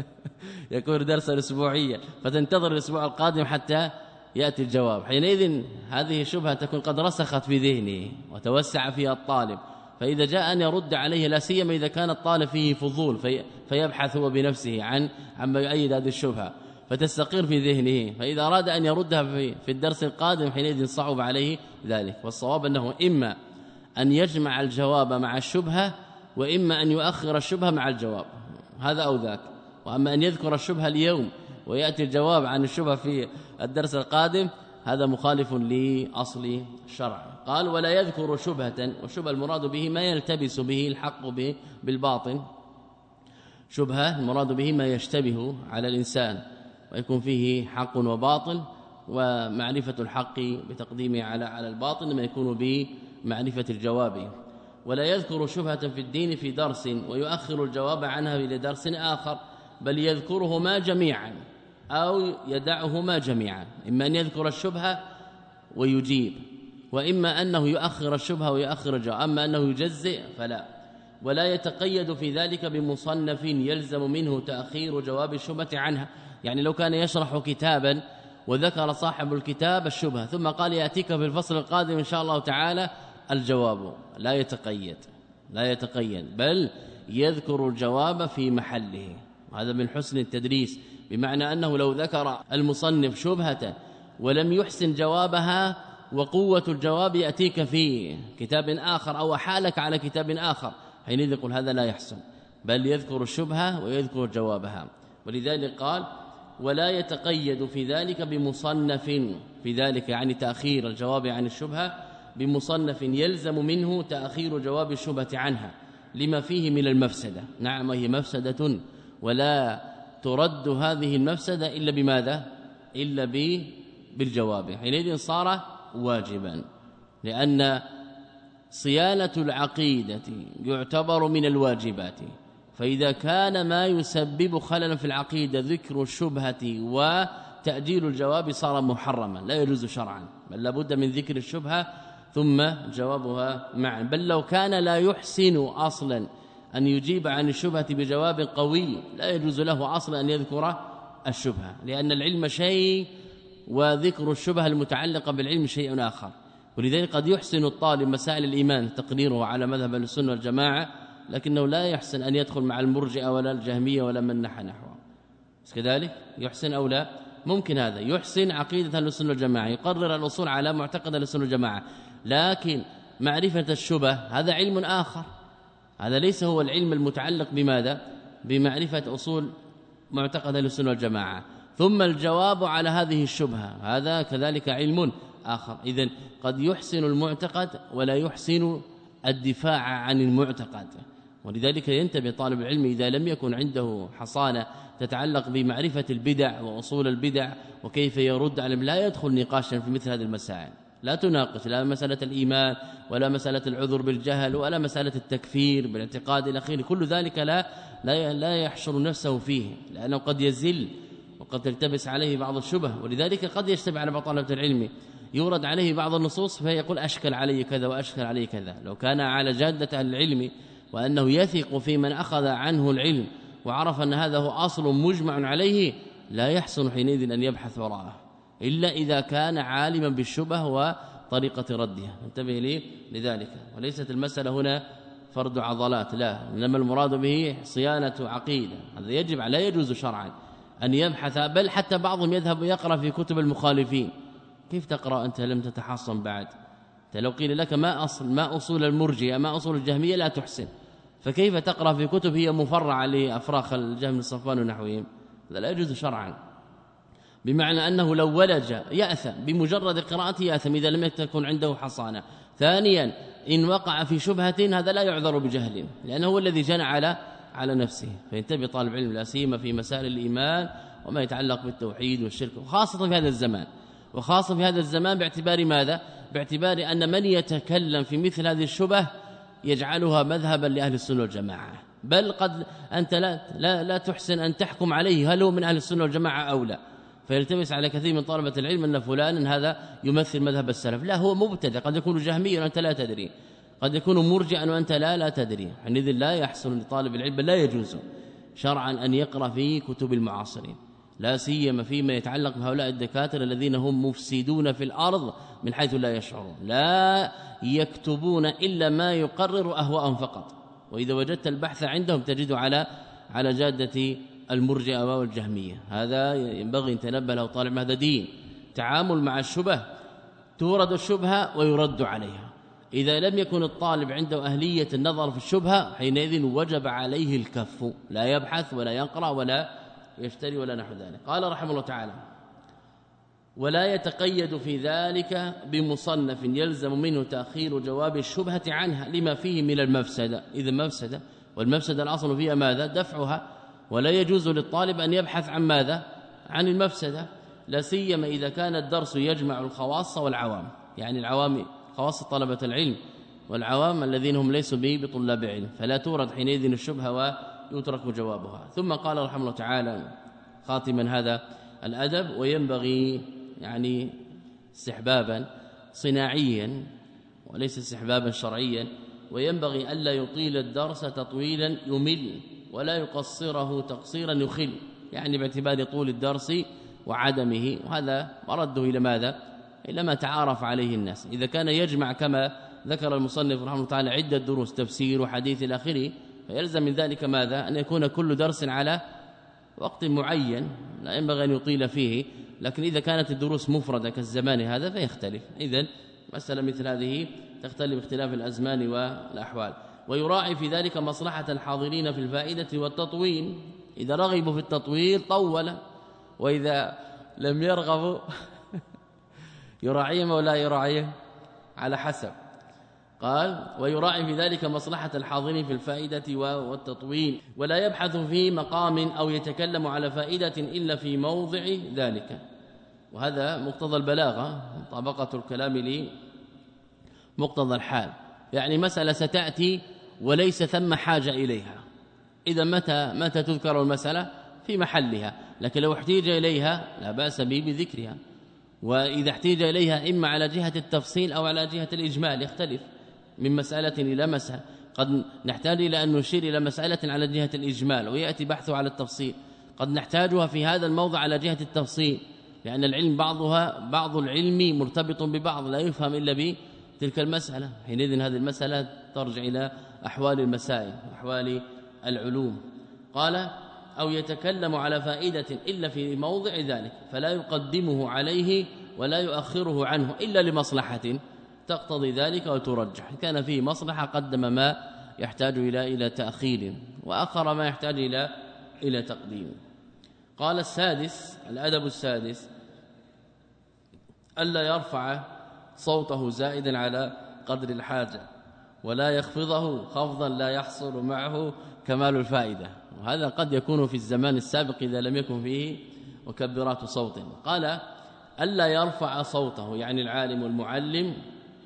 يكون درسا اسبوعيا. فتنتظر الأسبوع القادم حتى يأتي الجواب. حينئذ هذه الشبهة تكون قد رسخت في ذهنه وتوسع فيها الطالب. فإذا جاء أن يرد عليه لا سيما إذا كان الطالب فيه فضول في فيبحث هو بنفسه عن عما يؤيد هذه الشبهة. فتستقر في ذهنه فإذا أراد أن يردها في الدرس القادم حينئذ صعب عليه ذلك. والصواب أنه إما أن يجمع الجواب مع الشبهة وإما أن يؤخر الشبهة مع الجواب. هذا أو ذاك. وأما أن يذكر الشبهة اليوم ويأتي الجواب عن الشبهة في الدرس القادم هذا مخالف لأصل الشرع. قال ولا يذكر شبهة. والشبهة المراد به ما يلتبس به الحق بالباطن. شبهة المراد به ما يشتبه على الإنسان. ويكون فيه حق وباطل ومعرفة الحق بتقديمه على على الباطل ما يكون بمعرفة الجواب. ولا يذكر شبهة في الدين في درس ويؤخر الجواب عنها إلى درس آخر بل يذكرهما جميعا أو يدعهما جميعا. إما أن يذكر الشبهة ويجيب وإما أنه يؤخر الشبهة ويؤخر الجواب. أما أنه يجزئ فلا. ولا يتقيد في ذلك بمصنف يلزم منه تأخير جواب الشبهة عنها. يعني لو كان يشرح كتابا وذكر صاحب الكتاب الشبهة ثم قال يأتيك في الفصل القادم إن شاء الله تعالى الجواب. لا يتقيد لا يتقيد بل يذكر الجواب في محله. هذا من حسن التدريس بمعنى أنه لو ذكر المصنف شبهة ولم يحسن جوابها وقوة الجواب يأتيك في كتاب آخر أو حالك على كتاب آخر حينئذ يقول هذا لا يحسن بل يذكر الشبهة ويذكر جوابها. ولذلك قال ولا يتقيد في ذلك بمصنف في ذلك يعني تأخير الجواب عن الشبهة بمصنف يلزم منه تأخير جواب الشبهة عنها لما فيه من المفسدة. نعم هي مفسدة ولا ترد هذه المفسدة إلا بماذا؟ إلا بالجواب. حينئذ صار واجبا لأن صيانة العقيدة يعتبر من الواجبات. فإذا كان ما يسبب خللا في العقيدة ذكر الشبهة وتأجيل الجواب صار محرما لا يجوز شرعا بل لابد من ذكر الشبهة ثم جوابها معا. بل لو كان لا يحسن أصلا أن يجيب عن الشبهة بجواب قوي لا يجوز له أصلا أن يذكر الشبهة لأن العلم شيء وذكر الشبهة المتعلقة بالعلم شيء آخر. ولذلك قد يحسن الطالب مسائل الإيمان تقريره على مذهب السنة والجماعة. لكنه لا يحسن أن يدخل مع المرجئة ولا الجهمية ولا من نحى نحوه. كذلك؟ يحسن أو لا؟ ممكن هذا. يحسن عقيدة أهل السنة والجماعة يقرر الأصول على معتقد أهل السنة والجماعة. لكن معرفة الشبه هذا علم آخر. هذا ليس هو العلم المتعلق بماذا؟ بمعرفة أصول معتقد السنة والجماعة. ثم الجواب على هذه الشبهة هذا كذلك علم آخر. اذا قد يحسن المعتقد ولا يحسن الدفاع عن المعتقد. ولذلك ينتبه طالب العلم إذا لم يكن عنده حصانة تتعلق بمعرفة البدع وأصول البدع وكيف يرد على لا يدخل نقاشا في مثل هذه المسائل. لا تناقش لا مسألة الإيمان ولا مسألة العذر بالجهل ولا مسألة التكفير بالاعتقاد إلى آخره. كل ذلك لا لا لا يحشر نفسه فيه لأنه قد يزل وقد تلتبس عليه بعض الشبه. ولذلك قد يشتبه على طلبة العلم يورد عليه بعض النصوص فيقول أشكل علي كذا وأشكل علي كذا. لو كان على جادة العلم وأنه يثق في من أخذ عنه العلم وعرف أن هذا هو أصل مجمع عليه لا يحسن حينئذ أن يبحث وراءه إلا إذا كان عالما بالشبه وطريقة ردها. انتبه لي لذلك. وليست المسألة هنا فرد عضلات لا. إنما المراد به صيانة عقيدة. هذا يجب لا يجوز شرعا أن يبحث بل حتى بعضهم يذهب ويقرأ في كتب المخالفين. كيف تقرأ أنت لم تتحصن بعد؟ إنت لو قيل لك ما أصل ما أصول المرجئة ما أصول الجهمية لا تحسن. فكيف تقرأ في كتب هي مفرعة لأفراخ الجهم الصفوان ونحوهم؟ هذا لا يجوز شرعا. بمعنى أنه لو ولج يأثم بمجرد قراءته يأثم إذا لم تكن عنده حصانة. ثانيا إن وقع في شبهة هذا لا يعذر بجهل لأنه هو الذي جنى على على نفسه. فينتبه طالب العلم لا سيما في مسائل الإيمان وما يتعلق بالتوحيد والشرك وخاصة في هذا الزمان. وخاصة في هذا الزمان باعتبار ماذا؟ باعتبار أن من يتكلم في مثل هذه الشبه يجعلها مذهبا لأهل السنة والجماعة. بل قد أنت لا لا, لا تحسن أن تحكم عليه هل هو من أهل السنة والجماعة أو لا. فيلتمس على كثير من طلبة العلم أن فلان هذا يمثل مذهب السلف. لا هو مبتدع قد يكون جهميا وأنت لا تدري. قد يكون مرجئا وأنت لا لا تدري. حينئذ لا يحصل لطالب العلم لا يجوز شرعا أن يقرأ في كتب المعاصرين. لا سيما فيما يتعلق بهؤلاء الدكاترة الذين هم مفسدون في الأرض من حيث لا يشعرون. لا يكتبون إلا ما يقرر أهواءهم فقط. وإذا وجدت البحث عندهم تجد على على جادة المرجئة والجهمية. هذا ينبغي أن تنبه له طالب هذا دين. تعامل مع الشبه تورد الشبهه ويرد عليها. إذا لم يكن الطالب عنده أهلية النظر في الشبهة حينئذ وجب عليه الكف. لا يبحث ولا يقرأ ولا يشتري ولا نحو ذلك. قال رحمه الله تعالى ولا يتقيد في ذلك بمصنف يلزم منه تأخير جواب الشبهة عنها لما فيه من المفسدة. إذا مفسدة والمفسدة الأصل فيها ماذا؟ دفعها. ولا يجوز للطالب أن يبحث عن ماذا؟ عن المفسدة. لا سيما إذا كان الدرس يجمع الخواص والعوام. يعني العوام خواص طلبة العلم والعوام الذين هم ليسوا به بطلاب علم. فلا تورد حينئذ الشبهة ويترك جوابها. ثم قال رحمه الله تعالى خاتما هذا الأدب وينبغي يعني استحبابا صناعيا وليس استحبابا شرعيا وينبغي ألا يطيل الدرس تطويلا يمل ولا يقصره تقصيرا يخل يعني باعتبار طول الدرس وعدمه. وهذا مرده إلى ماذا؟ إلا ما تعارف عليه الناس. إذا كان يجمع كما ذكر المصنف رحمه الله تعالى عدة دروس تفسير وحديث إلى آخره فيلزم من ذلك ماذا؟ أن يكون كل درس على وقت معين لا ينبغي أن يطيل فيه لكن إذا كانت الدروس مفردة كالزمان هذا فيختلف. إذا مسألة مثل هذه تختلف اختلاف الأزمان والأحوال. ويراعي في ذلك مصلحة الحاضرين في الفائدة والتطويل. إذا رغبوا في التطويل طول وإذا لم يرغبوا يراعيهم ولا يراعيهم على حسب. قال ويراعي في ذلك مصلحة الحاضرين في الفائدة والتطويل ولا يبحث في مقام أو يتكلم على فائدة إلا في موضع ذلك. وهذا مقتضى البلاغة طبقة الكلام لي مقتضى الحال. يعني مسألة ستأتي وليس ثم حاجة إليها. إذا متى متى تذكر المسألة؟ في محلها. لكن لو احتيج إليها لا بأس به بذكرها. وإذا احتيج إليها إما على جهة التفصيل أو على جهة الإجمال يختلف. من مسألة إلى مسألة. قد نحتاج إلى أن نشير إلى مسألة على جهة الإجمال ويأتي بحثه على التفصيل. قد نحتاجها في هذا الموضع على جهة التفصيل لأن العلم بعضها بعض العلم مرتبط ببعض لا يفهم إلا بتلك المسألة. حينئذ هذه المسألة ترجع إلى أحوال المسائل أحوال العلوم. قال أو يتكلم على فائدة إلا في موضع ذلك فلا يقدمه عليه ولا يؤخره عنه إلا لمصلحة. تقتضي ذلك وترجح. كان فيه مصلحة قدم ما يحتاج إلى إلى تأخير وأخر ما يحتاج إلى إلى تقديم. قال السادس الأدب السادس ألا يرفع صوته زائدا على قدر الحاجة ولا يخفضه خفضا لا يحصل معه كمال الفائدة. وهذا قد يكون في الزمان السابق إذا لم يكن فيه مكبرات صوت. قال ألا يرفع صوته يعني العالم والمعلم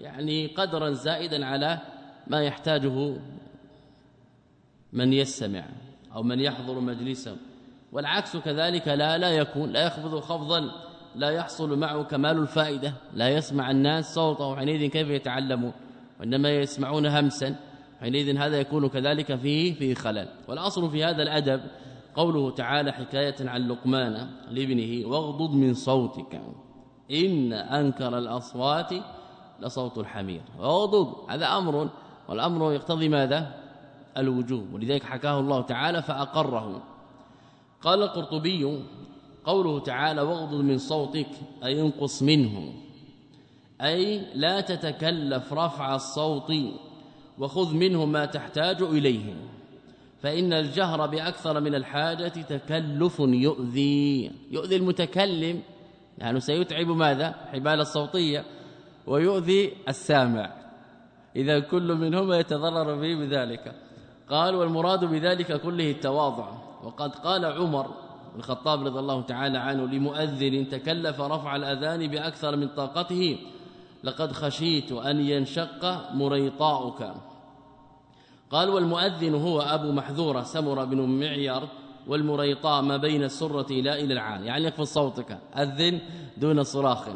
يعني قدرا زائدا على ما يحتاجه من يستمع أو من يحضر مجلسه. والعكس كذلك لا لا يكون لا يخفض خفضا لا يحصل معه كمال الفائدة لا يسمع الناس صوته حينئذ كيف يتعلمون؟ وإنما يسمعون همسا حينئذ هذا يكون كذلك فيه فيه خلل. والأصل في هذا الأدب قوله تعالى حكاية عن لقمان لابنه واغضض من صوتك إن أنكر الأصوات لصوت الحمير. واغضض هذا أمر. والأمر يقتضي ماذا؟ الوجوب. ولذلك حكاه الله تعالى فأقره. قال القرطبي قوله تعالى واغضض من صوتك أي انقص منه. أي لا تتكلف رفع الصوت وخذ منه ما تحتاج إليه. فإن الجهر بأكثر من الحاجة تكلف يؤذي. يؤذي المتكلم. يعني سيتعب ماذا؟ حبال الصوتية. ويؤذي السامع. إذا كل منهما يتضرر به بذلك. قال والمراد بذلك كله التواضع. وقد قال عمر الخطاب رضي الله تعالى عنه لمؤذن تكلف رفع الأذان بأكثر من طاقته لقد خشيت أن ينشق مريطاؤك. قال والمؤذن هو أبو محذورة سمر بن معيار والمريطاء ما بين السرة إلى إلى العان يعني يكفي صوتك. أذن دون صراخ.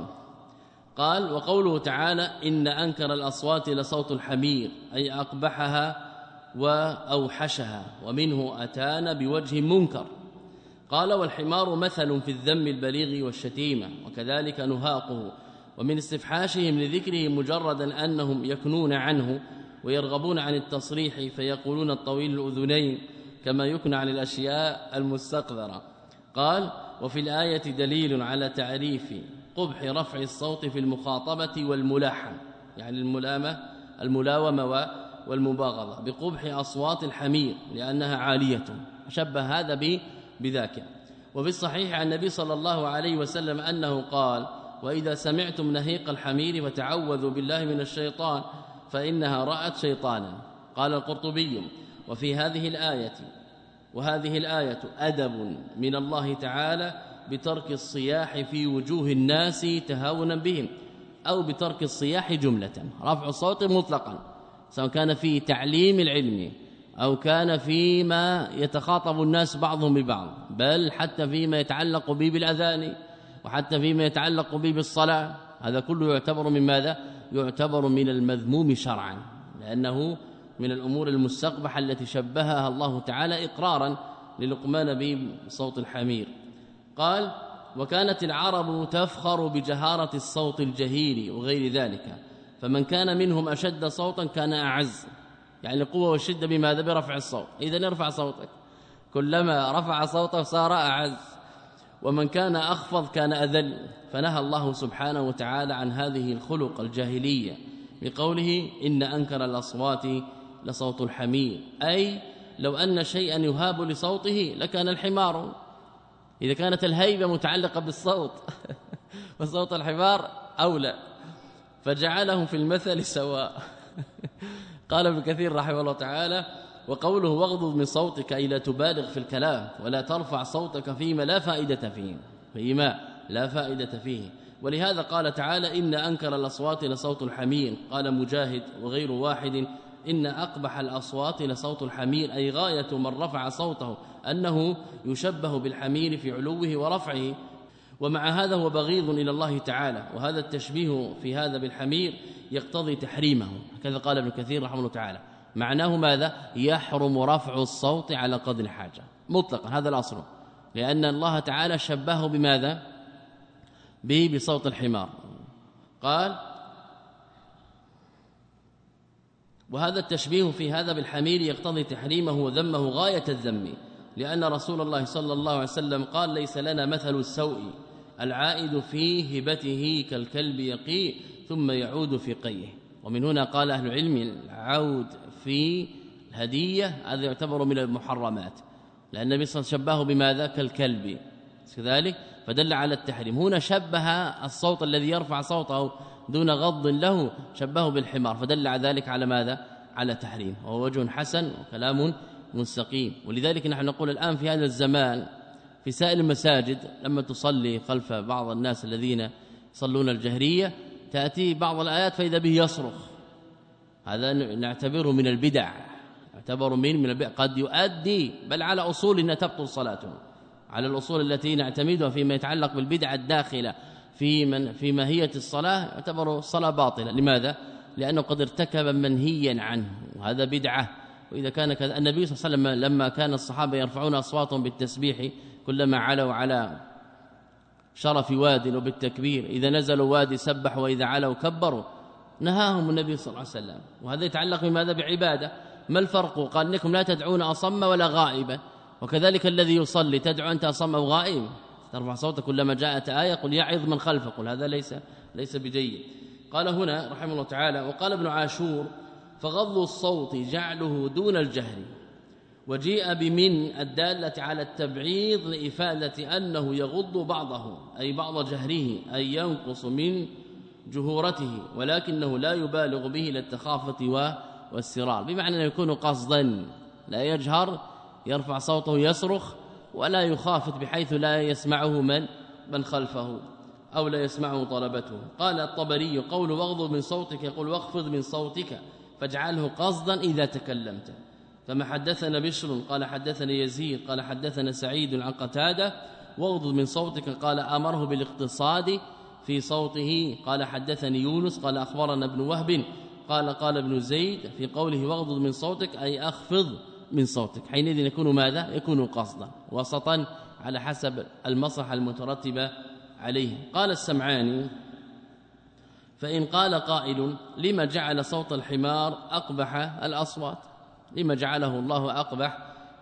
قال وقوله تعالى إن أنكر الأصوات لصوت الحمير أي أقبحها وأوحشها ومنه أتانا بوجه منكر. قال والحمار مثل في الذم البليغ والشتيمة وكذلك نهاقه ومن استفحاشهم لذكره مجردا أنهم يكنون عنه ويرغبون عن التصريح فيقولون الطويل الأذنين كما يكنى عن الأشياء المستقذرة. قال وفي الآية دليل على تعريف قبح رفع الصوت في المخاطبة والملاحة يعني الملامة الملاومة والمباغضة بقبح أصوات الحمير لأنها عالية شبه هذا بذاك. وفي الصحيح عن النبي صلى الله عليه وسلم أنه قال وإذا سمعتم نهيق الحمير فتعوذوا بالله من الشيطان فإنها رأت شيطانا قال القرطبي وفي هذه الآية وهذه الآية أدب من الله تعالى بترك الصياح في وجوه الناس تهاونا بهم أو بترك الصياح جملة. رفع الصوت مطلقا سواء كان في تعليم العلم أو كان فيما يتخاطب الناس بعضهم ببعض بل حتى فيما يتعلق به بالأذان وحتى فيما يتعلق به بالصلاة. هذا كله يعتبر من ماذا؟ يعتبر من المذموم شرعا لأنه من الأمور المستقبحة التي شبهها الله تعالى إقرارا للقمان بصوت الحمير. قال وكانت العرب تفخر بجهارة الصوت الجهير وغير ذلك فمن كان منهم أشد صوتا كان أعز. يعني القوة والشدة بماذا برفع الصوت. إذا ارفع صوتك. كلما رفع صوته صار أعز. ومن كان أخفض كان أذل. فنهى الله سبحانه وتعالى عن هذه الخلق الجاهلية بقوله إن أنكر الأصوات لصوت الحمير. أي لو أن شيئا يهاب لصوته لكان الحمار. إذا كانت الهيبة متعلقة بالصوت وصوت الحمار أولى فجعلهم في المثل سواء. قال ابن كثير رحمه الله تعالى وقوله واغضض من صوتك اي لا تبالغ في الكلام ولا ترفع صوتك فيما لا فائدة فيه فيما لا فائدة فيه. ولهذا قال تعالى إن أنكر الأصوات لصوت الحمير قال مجاهد وغير واحد إن أقبح الأصوات لصوت الحمير أي غاية من رفع صوته. أنه يشبه بالحمير في علوه ورفعه ومع هذا هو بغيض إلى الله تعالى وهذا التشبيه في هذا بالحمير يقتضي تحريمه. كذا قال ابن كثير رحمه الله تعالى معناه ماذا؟ يحرم رفع الصوت على قدر الحاجة مطلقا هذا الأصل. لأن الله تعالى شبهه بماذا؟ به بصوت الحمار. قال وهذا التشبيه في هذا بالحمير يقتضي تحريمه وذمه غاية الذم. لأن رسول الله صلى الله عليه وسلم قال ليس لنا مثل السوء. العائد في هبته كالكلب يقي ثم يعود في قيه. ومن هنا قال أهل العلم العود في الهدية هذا يعتبر من المحرمات. لأن النبي صلى الله عليه وسلم شبهه بماذا؟ كالكلب. كذلك فدل على التحريم. هنا شبه الصوت الذي يرفع صوته دون غض له شبهه بالحمار. فدل على ذلك على ماذا؟ على تحريم. وهو وجه حسن وكلام مستقيم. ولذلك نحن نقول الآن في هذا الزمان في سائر المساجد لما تصلي خلف بعض الناس الذين يصلون الجهرية تأتي بعض الآيات فإذا به يصرخ. هذا نعتبره من البدع يعتبر من من البدع. قد يؤدي بل على أصول أن تبطل صلاته على الأصول التي نعتمدها فيما يتعلق بالبدع الداخلة في من في ماهية الصلاة يعتبر الصلاه باطلة. لماذا؟ لأنه قد ارتكب منهيا عنه. وهذا بدعة. وإذا كان كذا النبي صلى الله عليه وسلم لما كان الصحابة يرفعون أصواتهم بالتسبيح كلما علوا على شرف واد وبالتكبير إذا نزلوا وادي سبحوا وإذا علوا كبروا نهاهم النبي صلى الله عليه وسلم. وهذا يتعلق بماذا؟ بعبادة. ما الفرق؟ قال إنكم لا تدعون أصم ولا غائبا وكذلك الذي يصلي تدعو أنت أصم أو غائب؟ ترفع صوتك كلما جاءت آية قل يعظ من خلفه قل هذا ليس ليس بجيد. قال هنا رحمه الله تعالى وقال ابن عاشور فغض الصوت جعله دون الجهر وجيء بمن الدالة على التبعيض لإفادة أنه يغض بعضه أي بعض جهره أي ينقص من جهورته ولكنه لا يبالغ به للتخافة والسرار. بمعنى أنه يكون قصدا لا يجهر يرفع صوته يصرخ ولا يخافت بحيث لا يسمعه من من خلفه أو لا يسمعه طلبته. قال الطبري قول واغضض من صوتك يقول واخفض من صوتك. فاجعله قصدا إذا تكلمت. كما حدثنا بشر قال حدثنا يزيد قال حدثنا سعيد عن قتادة واغضض من صوتك قال آمره بالاقتصاد في صوته قال حدثني يونس قال أخبرنا ابن وهب قال قال ابن زيد في قوله واغضض من صوتك أي أخفض من صوتك. حينئذ يكون ماذا؟ يكون قصدا وسطا على حسب المصلحة المترتبة عليه. قال السمعاني فإن قال قائل لما جعل صوت الحمار أقبح الأصوات؟ لما جعله الله أقبح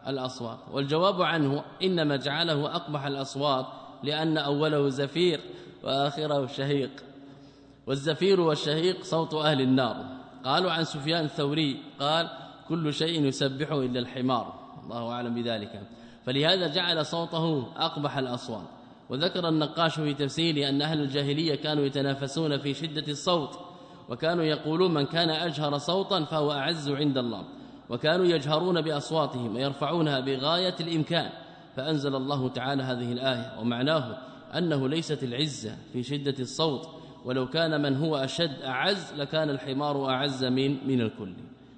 الأصوات؟ والجواب عنه إنما جعله أقبح الأصوات لأن أوله زفير وآخره شهيق. والزفير والشهيق صوت أهل النار. قالوا عن سفيان الثوري قال كل شيء يسبحه إلا الحمار. الله أعلم بذلك. فلهذا جعل صوته أقبح الأصوات. وذكر النقاش في تفسيره أن أهل الجاهلية كانوا يتنافسون في شدة الصوت وكانوا يقولون من كان أجهر صوتا فهو أعز عند الله وكانوا يجهرون بأصواتهم ويرفعونها بغاية الإمكان فأنزل الله تعالى هذه الآية ومعناه أنه ليست العزة في شدة الصوت ولو كان من هو أشد أعز لكان الحمار أعز من من الكل.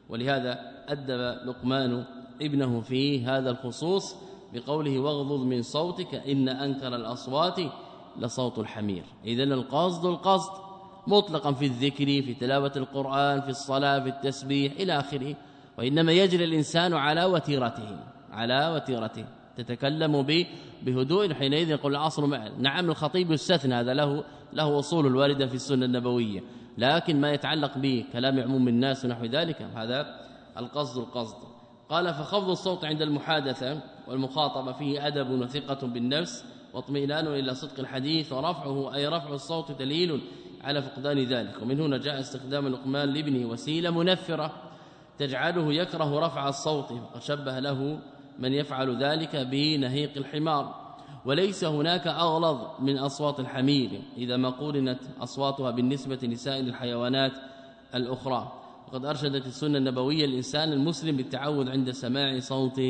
ولهذا أدب لقمان ابنه في هذا الخصوص بقوله واغضض من صوتك إن أنكر الأصوات لصوت الحمير. إذن القصد القصد مطلقا في الذكر في تلاوة القرآن في الصلاة في التسبيح إلى آخره. وإنما يجري الإنسان على وتيرته على وتيرته. تتكلم به بهدوء حينئذ يقول العصر نعم الخطيب يستثنى هذا له له أصول الواردة في السنة النبوية. لكن ما يتعلق بكلام عموم الناس ونحو ذلك هذا القصد القصد. قال فخفض الصوت عند المحادثة والمخاطبة فيه أدب وثقة بالنفس واطمئنان إلى صدق الحديث ورفعه أي رفع الصوت دليل على فقدان ذلك. ومن هنا جاء استخدام لقمان لابنه وسيلة منفرة تجعله يكره رفع الصوت وقد شبه له من يفعل ذلك بنهيق الحمار. وليس هناك أغلظ من أصوات الحمير إذا ما قورنت أصواتها بالنسبة لسائر الحيوانات الأخرى. وقد أرشدت السنة النبوية الإنسان المسلم بالتعود عند سماع صوت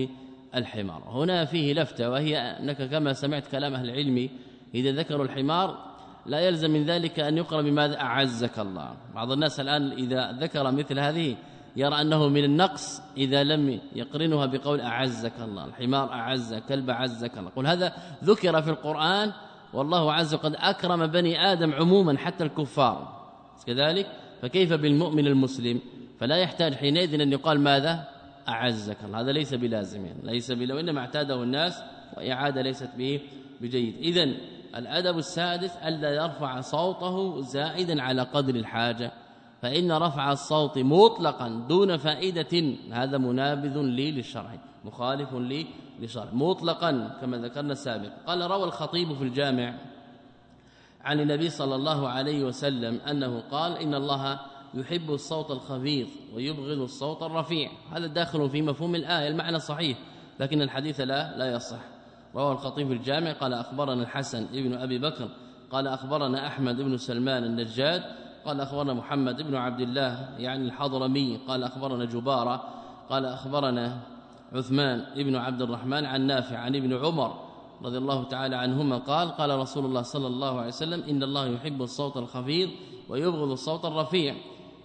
الحمار. هنا فيه لفتة وهي أنك كما سمعت كلام أهل العلم إذا ذكروا الحمار لا يلزم من ذلك أن يقرأ بماذا؟ أعزك الله. بعض الناس الآن إذا ذكر مثل هذه يرى أنه من النقص إذا لم يقرنها بقول أعزك الله. الحمار أعز كلب اعزك الله. قل هذا ذكر في القرآن والله عز وجل أكرم بني آدم عموما حتى الكفار. كذلك فكيف بالمؤمن المسلم؟ فلا يحتاج حينئذ أن يقال ماذا؟ أعزك الله. هذا ليس بلازم يعني ليس بلو انما اعتاده الناس وإعادة ليست به بجيد. اذا الأدب السادس ألا يرفع صوته زائدا على قدر الحاجة فإن رفع الصوت مطلقا دون فائدة هذا منابذ لي للشرع مخالف لي للشرع. مطلقا كما ذكرنا السابق. قال روى الخطيب في الجامع عن النبي صلى الله عليه وسلم أنه قال إن الله يحب الصوت الخفيض ويبغض الصوت الرفيع. هذا داخل في مفهوم الآية المعنى صحيح لكن الحديث لا لا يصح. رواه الخطيب الجامع قال أخبرنا الحسن ابن أبي بكر قال أخبرنا أحمد بن سلمان النجاد قال أخبرنا محمد بن عبد الله يعني الحضرمي قال أخبرنا جبارة قال أخبرنا عثمان ابن عبد الرحمن عن نافع عن ابن عمر رضي الله تعالى عنهما قال قال رسول الله صلى الله عليه وسلم إن الله يحب الصوت الخفيض ويبغض الصوت الرفيع.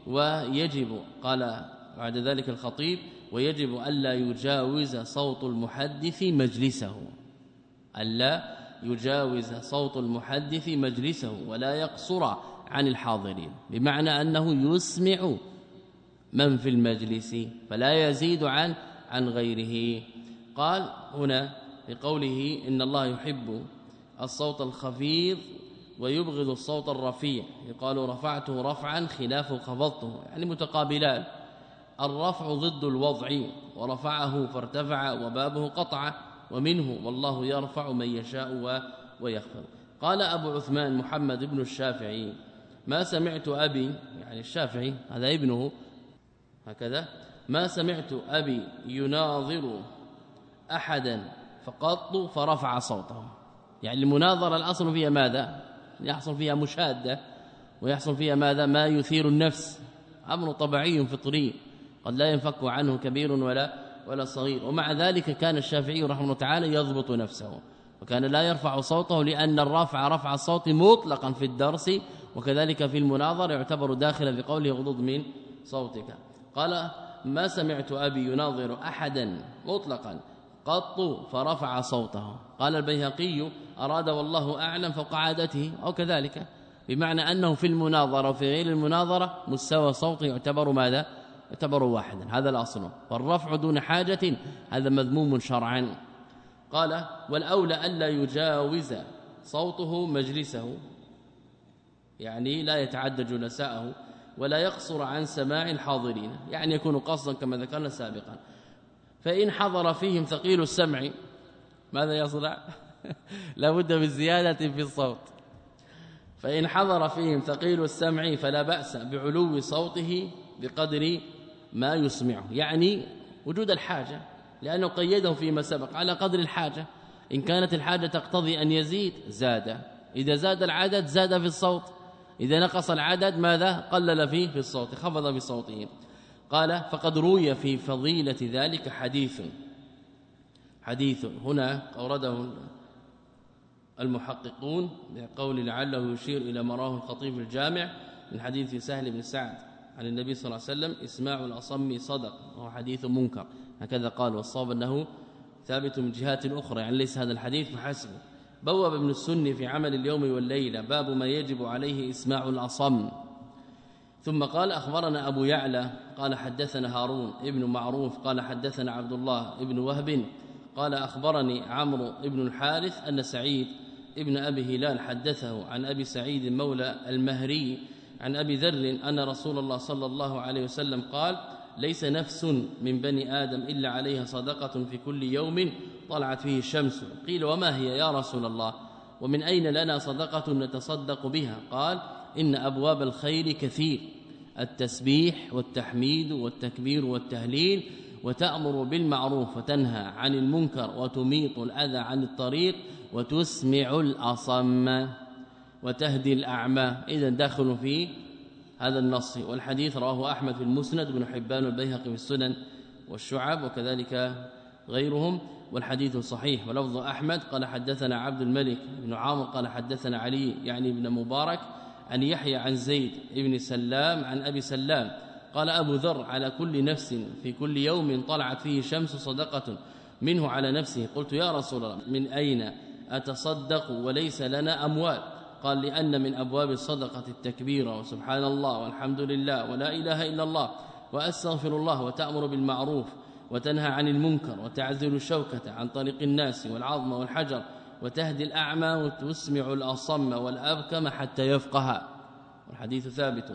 ويجب قال بعد ذلك الخطيب ويجب ألا يجاوز صوت المحدث مجلسه. ألا يجاوز صوت المحدث مجلسه ولا يقصر عن الحاضرين. بمعنى أنه يسمع من في المجلس فلا يزيد عن عن غيره. قال هنا بقوله إن الله يحب الصوت الخفيض ويبغض الصوت الرفيع. يقال رفعته رفعا خلافه خفضته. يعني متقابلان. الرفع ضد الوضع. ورفعه فارتفع وبابه قطع. ومنه والله يرفع من يشاء ويخفض قال أبو عثمان محمد بن الشافعي ما سمعت أبي يعني الشافعي هذا ابنه هكذا ما سمعت أبي يناظر أحدا فقط فرفع صوته. يعني المناظرة الأصل فيها ماذا؟ يحصل فيها مشادة ويحصل فيها ماذا؟ ما يثير النفس. أمر طبيعي فطري قد لا ينفك عنه كبير ولا ولا صغير. ومع ذلك كان الشافعي رحمه الله تعالى يضبط نفسه. وكان لا يرفع صوته لأن الرفع رفع الصوت مطلقا في الدرس. وكذلك في المناظر يعتبر داخلا في قوله غضض من صوتك. قال ما سمعت أبي يناظر أحدا مطلقا. قط فرفع صوته. قال البيهقي أراد والله أعلم فوق عادته. أو كذلك. بمعنى أنه في المناظرة وفي غير المناظرة مستوى صوته يعتبر ماذا؟ يعتبر واحدا. هذا الأصل. والرفع دون حاجة هذا مذموم شرعا. قال والأولى ألا يجاوز صوته مجلسه. يعني لا يتعدى جلساءه ولا يقصر عن سماع الحاضرين. يعني يكون قصدا كما ذكرنا سابقا. فإن حضر فيهم ثقيل السمع ماذا يصنع؟ لا بد من زيادة في الصوت. فإن حضر فيهم ثقيل السمع فلا بأس بعلو صوته بقدر ما يسمعه يعني وجود الحاجة لأنه قيده فيما سبق. على قدر الحاجة إن كانت الحاجة تقتضي أن يزيد زاد. إذا زاد العدد زاد في الصوت. إذا نقص العدد ماذا؟ قلل فيه في الصوت خفض في صوته. قال فقد روي في فضيلة ذلك حديث. حديث هنا أورده المحققون بقول لعله يشير إلى مراه الخطيب الجامع من حديث سهل بن سعد عن النبي صلى الله عليه وسلم إسماع الأصم صدق وهو حديث منكر. هكذا قال والصواب أنه ثابت من جهات أخرى يعني ليس هذا الحديث فحسب. بوب ابن السن في عمل اليوم والليلة باب ما يجب عليه إسماع الأصم. ثم قال أخبرنا أبو يعلى قال حدثنا هارون ابن معروف قال حدثنا عبد الله ابن وهب قال أخبرني عمرو ابن الحارث أن سعيد ابن أبي هلال حدثه عن أبي سعيد مولى المهري عن أبي ذر أن رسول الله صلى الله عليه وسلم قال ليس نفس من بني آدم إلا عليها صدقة في كل يوم طلعت فيه الشمس. قيل وما هي يا رسول الله؟ ومن أين لنا صدقة نتصدق بها؟ قال إن أبواب الخير كثير. التسبيح والتحميد والتكبير والتهليل وتأمر بالمعروف وتنهى عن المنكر وتميط الأذى عن الطريق وتسمع الأصم وتهدي الأعمى. إذا داخل في هذا النص والحديث رواه أحمد في المسند بن حبان والبيهقي في السنن والشعب وكذلك غيرهم والحديث صحيح. ولفظ أحمد قال حدثنا عبد الملك بن عامر قال حدثنا علي يعني ابن مبارك عن يحيى عن زيد بن سلام عن أبي سلام قال أبو ذر على كل نفس في كل يوم طلعت فيه شمس صدقة منه على نفسه قلت يا رسول الله من أين أتصدق وليس لنا أموال قال لأن من أبواب الصدقة التكبير وسبحان الله والحمد لله ولا إله إلا الله وأستغفر الله وتأمر بالمعروف وتنهى عن المنكر وتعزل الشوكة عن طريق الناس والعظم والحجر وتهدي الأعمى وتسمع الأصم والأبكم حتى يفقها. والحديث ثابت.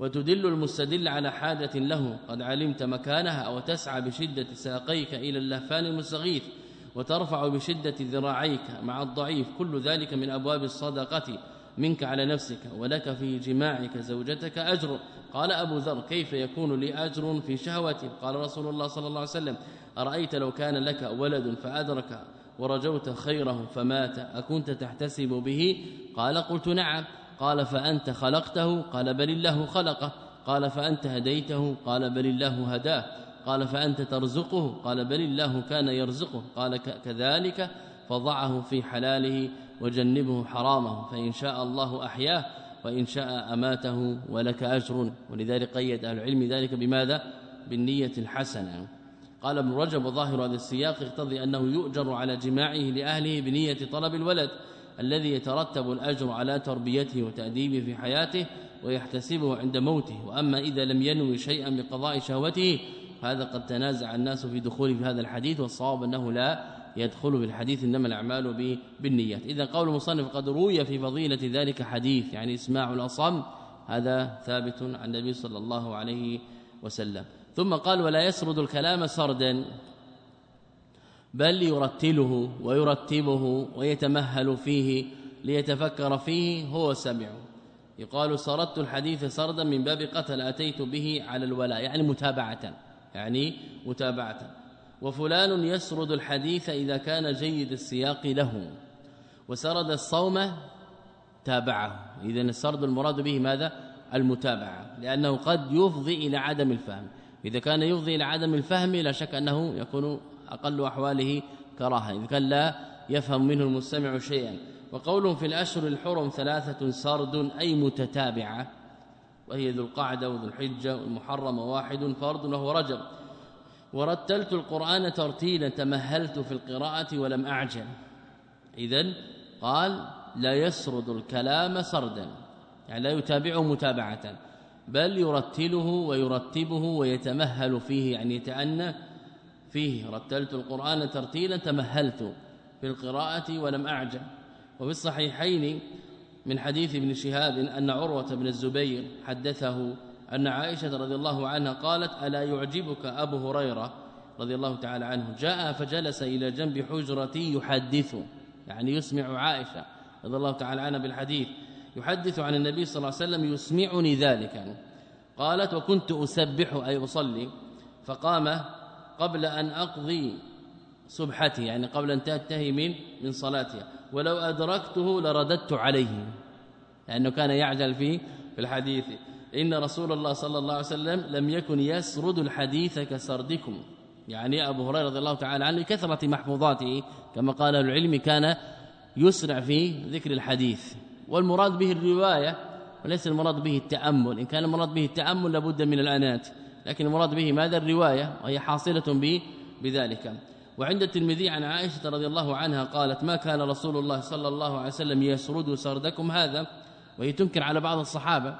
وتدل المستدل على حاجة له. قد علمت مكانها وتسعى بشدة ساقيك إلى اللهفان المستغيث وترفع بشدة ذراعيك مع الضعيف. كل ذلك من أبواب الصدقة منك على نفسك ولك في جماعك زوجتك أجر. قال أبو ذر كيف يكون لي أجر في شهوتي؟ قال رسول الله صلى الله عليه وسلم أرأيت لو كان لك ولد فأدرك. ورجوت خيره فمات أكنت تحتسب به؟ قال قلت نعم. قال فأنت خلقته؟ قال بل الله خلقه. قال فأنت هديته؟ قال بل الله هداه. قال فأنت ترزقه؟ قال بل الله كان يرزقه. قال كذلك فضعه في حلاله وجنبه حرامه فإن شاء الله أحياه وإن شاء أماته ولك أجر. ولذلك قيد أهل العلم ذلك بماذا؟ بالنية الحسنة. قال ابن رجب ظاهر هذا السياق يقتضي أنه يؤجر على جماعة لأهله بنية طلب الولد الذي يترتب الأجر على تربيته وتأديبه في حياته ويحتسبه عند موته. وأما إذا لم ينوي شيئا بقضاء شهوته هذا قد تنازع الناس في دخوله في هذا الحديث والصواب أنه لا يدخل بالحديث إنما الأعمال بالنيات. إذا قول المصنف قد روي في فضيلة ذلك حديث يعني إسماع الأصم هذا ثابت عن النبي صلى الله عليه وسلم. ثم قال ولا يسرد الكلام سردا بل يرتله ويرتبه ويتمهل فيه ليتفكر فيه هو سمع يقال سردت الحديث سردا من باب قتل أتيت به على الولاء يعني متابعة يعني متابعة. وفلان يسرد الحديث إذا كان جيد السياق له وسرد الصوم تابعه. اذا السرد المراد به ماذا؟ المتابعة لأنه قد يفضي إلى عدم الفهم. إذا كان يفضي إلى عدم الفهم لا شك أنه يكون أقل أحواله كراهة. اذا كان لا يفهم منه المستمع شيئا. وقولهم في الأشهر الحرم ثلاثة سرد أي متتابعة وهي ذو القعدة وذو الحجة والمحرم واحد فرد وهو رجب. ورتلت القرآن ترتيلا تمهلت في القراءة ولم أعجل. إذا قال لا يسرد الكلام سردا يعني لا يتابعه متابعة. بل يرتله ويرتبه ويتمهل فيه يعني يتأنى فيه رتلت القرآن ترتيلا تمهلت في القراءة ولم أعجل وفي الصحيحين من حديث ابن شهاب أن عروة بن الزبير حدثه أن عائشة رضي الله عنها قالت ألا يعجبك أبو هريرة رضي الله تعالى عنه؟ جاء فجلس إلى جنب حجرتي يحدث. يعني يسمع عائشة رضي الله تعالى عنها بالحديث. يحدث عن النبي صلى الله عليه وسلم يسمعني ذلك. قالت وكنت أسبح أي أصلي. فقام قبل أن أقضي سبحتي يعني قبل أن تنتهي من من صلاتها ولو أدركته لرددت عليه. لأنه كان يعجل في في الحديث. إن رسول الله صلى الله عليه وسلم لم يكن يسرد الحديث كسردكم. يعني أبو هريرة رضي الله تعالى عنه كثرة محفوظاته كما قال العلم كان يسرع في ذكر الحديث. والمراد به الرواية وليس المراد به التأمل. إن كان المراد به التأمل لابد من الأنات. لكن المراد به ماذا؟ الرواية وهي حاصلة به بذلك. وعند الترمذي عن عائشة رضي الله عنها قالت ما كان رسول الله صلى الله عليه وسلم يسرد سردكم هذا؟ وهي تنكر على بعض الصحابة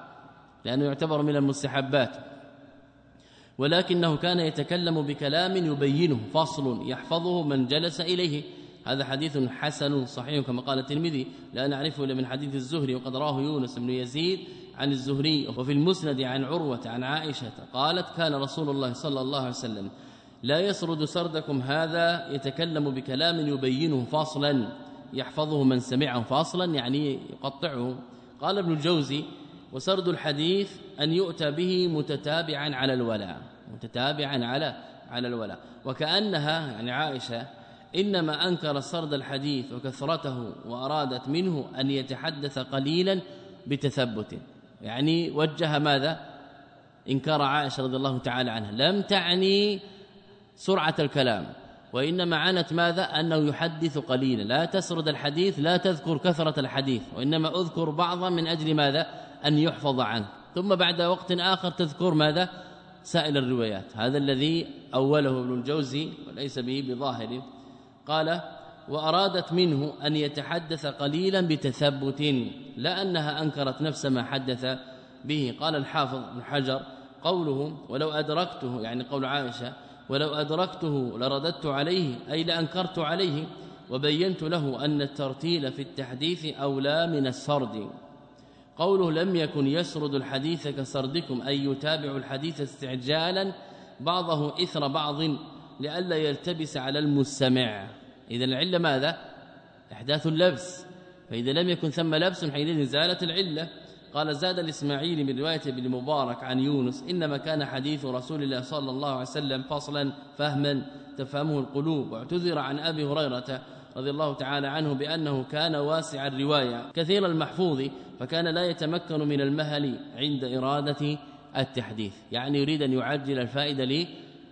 لأنه يعتبر من المستحبات. ولكنه كان يتكلم بكلام يبينه فصل يحفظه من جلس إليه. هذا حديث حسن صحيح كما قال الترمذي لا نعرفه إلا من حديث الزهري وقد راه يونس بن يزيد عن الزهري وفي المسند عن عروة عن عائشة قالت كان رسول الله صلى الله عليه وسلم لا يسرد سردكم هذا يتكلم بكلام يبينه فاصلا يحفظه من سمعه فاصلا يعني يقطعه. قال ابن الجوزي وسرد الحديث أن يؤتى به متتابعا على الولاء متتابعا على على الولاء. وكأنها يعني عائشة إنما أنكر سرد الحديث وكثرته وأرادت منه أن يتحدث قليلا بتثبت. يعني وجه ماذا؟ إنكار عائشة رضي الله تعالى عنها. لم تعني سرعة الكلام وإنما عنت ماذا؟ أنه يحدث قليلا. لا تسرد الحديث لا تذكر كثرة الحديث وإنما أذكر بعضا من أجل ماذا؟ أن يحفظ عنه. ثم بعد وقت آخر تذكر ماذا؟ سائل الروايات. هذا الذي أوله ابن الجوزي وليس به بظاهر. قال وأرادت منه أن يتحدث قليلا بتثبت لا انها أنكرت نفس ما حدث به. قال الحافظ ابن حجر قوله ولو أدركته يعني قول عائشة ولو أدركته لرددت عليه أي لأنكرت عليه وبينت له أن الترتيل في التحديث أولى من السرد. قوله لم يكن يسرد الحديث كسردكم أي يتابع الحديث استعجالا بعضه إثر بعض لئلا يلتبس على المستمع. إذا العلة ماذا؟ إحداث اللبس. فإذا لم يكن ثم لبس حينئذ زالت العلة. قال زاد الإسماعيلي من رواية ابن مبارك عن يونس إنما كان حديث رسول الله صلى الله عليه وسلم فصلا فهما تفهمه القلوب. واعتذر عن أبي هريرة رضي الله تعالى عنه بأنه كان واسع الرواية كثير المحفوظ فكان لا يتمكن من المهل عند إرادة التحديث. يعني يريد أن يعجل الفائدة لي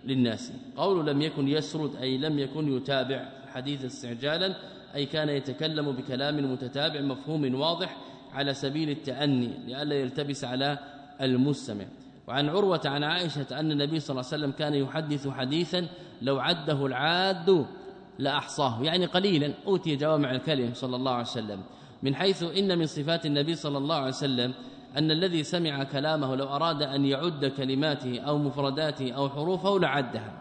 للناس. قول لم يكن يسرد أي لم يكن يتابع حديث استعجالا أي كان يتكلم بكلام متتابع مفهوم واضح على سبيل التأني لئلا يلتبس على المستمع. وعن عروة عن عائشة أن النبي صلى الله عليه وسلم كان يحدث حديثا لو عده العاد لأحصاه يعني قليلا أوتي جوامع الكلم صلى الله عليه وسلم. من حيث إن من صفات النبي صلى الله عليه وسلم أن الذي سمع كلامه لو أراد أن يعد كلماته أو مفرداته أو حروفه لعدها.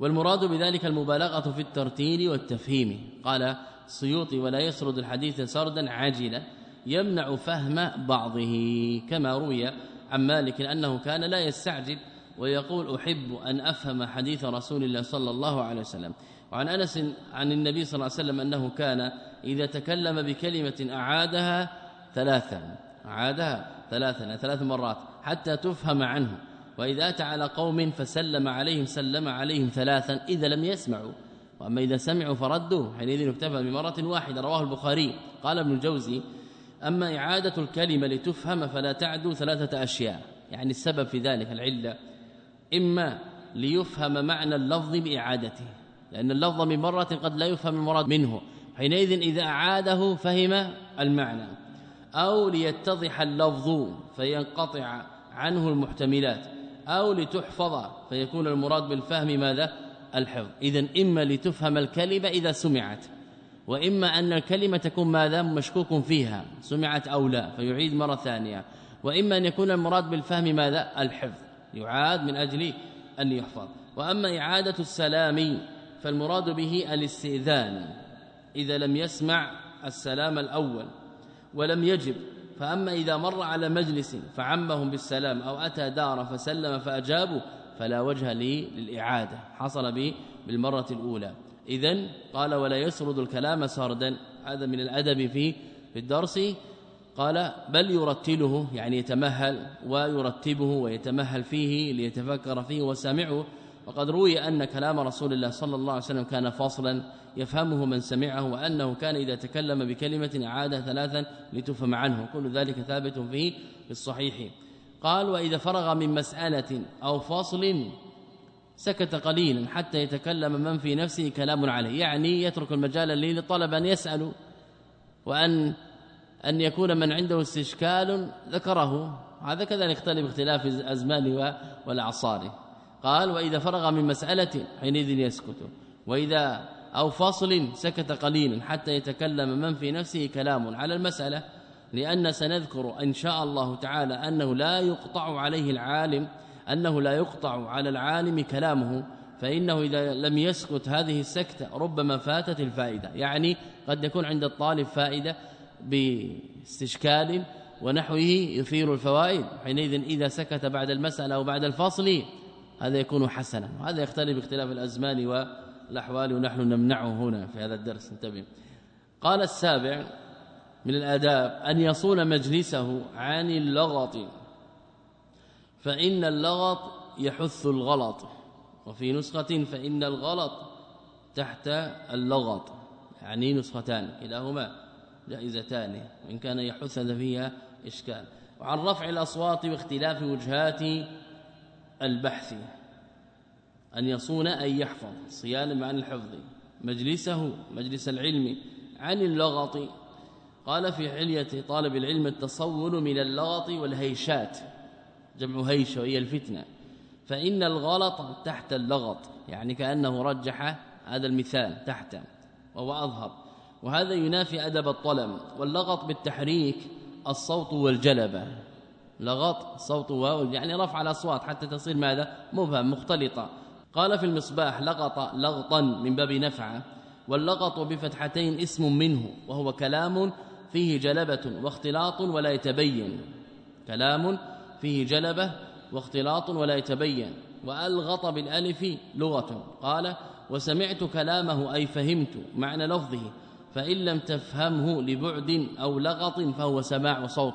والمراد بذلك المبالغة في الترتيل والتفهيم. قال السيوطي ولا يسرد الحديث سردا عاجلا يمنع فهم بعضه. كما روي عن مالك أنه كان لا يستعجل ويقول أحب أن أفهم حديث رسول الله صلى الله عليه وسلم. وعن أنس عن النبي صلى الله عليه وسلم أنه كان إذا تكلم بكلمة أعادها ثلاثا. أعادها ثلاثا ثلاث مرات حتى تفهم عنه. وإذا أتى على قوم فسلم عليهم سلم عليهم ثلاثا إذا لم يسمعوا. وأما إذا سمعوا فردوا حينئذ اكتفى بمرة واحدة رواه البخاري. قال ابن الجوزي أما إعادة الكلمة لتفهم فلا تعدو ثلاثة أشياء يعني السبب في ذلك العلة. إما ليفهم معنى اللفظ بإعادته لأن اللفظ من مرة قد لا يفهم المراد منه. حينئذ إذا أعاده فهم المعنى. أو ليتضح اللفظ فينقطع عنه المحتملات أو لتحفظ فيكون المراد بالفهم ماذا؟ الحفظ. إذا إما لتفهم الكلمة إذا سمعت وإما أن الكلمة تكون ماذا؟ مشكوك فيها سمعت أو لا فيعيد مرة ثانية. وإما أن يكون المراد بالفهم ماذا؟ الحفظ. يعاد من أجل أن يحفظ. وأما إعادة السلام فالمراد به الاستئذان إذا لم يسمع السلام الأول. ولم يجب. فأما إذا مر على مجلس فعمهم بالسلام أو أتى دار فسلم فأجابوا فلا وجه لي للإعادة. حصل به بالمرة الأولى. إذا قال ولا يسرد الكلام سردا. هذا من الأدب في في الدرس. قال بل يرتله يعني يتمهل ويرتبه ويتمهل فيه ليتفكر فيه وسامعه وقد روي أن كلام رسول الله صلى الله عليه وسلم كان فاصلا يفهمه من سمعه وأنه كان إذا تكلم بكلمة عاد ثلاثا لتفهم عنه. كل ذلك ثابت فيه في الصحيح. قال وإذا فرغ من مسألة أو فصل سكت قليلا حتى يتكلم من في نفسه كلام عليه. يعني يترك المجال للطلب أن يسألوا وأن أن يكون من عنده استشكال ذكره. هذا كذلك يختلف اختلاف الازمان والأعصار. قال وإذا فرغ من مسألة حينئذ يسكت وإذا أو فصل سكت قليلا حتى يتكلم من في نفسه كلام على المسألة لأن سنذكر إن شاء الله تعالى أنه لا يقطع عليه العالم أنه لا يقطع على العالم كلامه فإنه إذا لم يسكت هذه السكتة ربما فاتت الفائدة. يعني قد يكون عند الطالب فائدة باستشكال ونحوه يثير الفوائد حينئذ إذا سكت بعد المسألة أو بعد الفصل هذا يكون حسنا وهذا يختلف باختلاف الأزمان والأحوال ونحن نمنعه هنا في هذا الدرس. انتبه. قال السابع من الآداب أن يصون مجلسه عن اللغط. فإن اللغط يحث الغلط. وفي نسخة فإن الغلط تحت اللغط. يعني نسختان كلاهما جائزتان وإن كان يحث فيها إشكال. وعن رفع الأصوات واختلاف وجهات البحث أن يصون أن يحفظ صيانه عن الحفظ مجلسه مجلس العلم عن اللغط. قال في حلية طالب العلم التصور من اللغط والهيشات جمع هيش وهي الفتنة. فإن الغلط تحت اللغط يعني كأنه رجح هذا المثال تحت وهو أظهر. وهذا ينافي أدب الطلم واللغط بالتحريك الصوت والجلبة. لغط صوت واو يعني رفع الأصوات حتى تصير ماذا؟ مبهم مختلطة. قال في المصباح لغط لغطا من باب نفع واللغط بفتحتين اسم منه وهو كلام فيه جلبة واختلاط ولا يتبين. كلام فيه جلبة واختلاط ولا يتبين. وألغط بالألف لغة. قال وسمعت كلامه أي فهمت معنى لفظه فإن لم تفهمه لبعد أو لغط فهو سماع صوت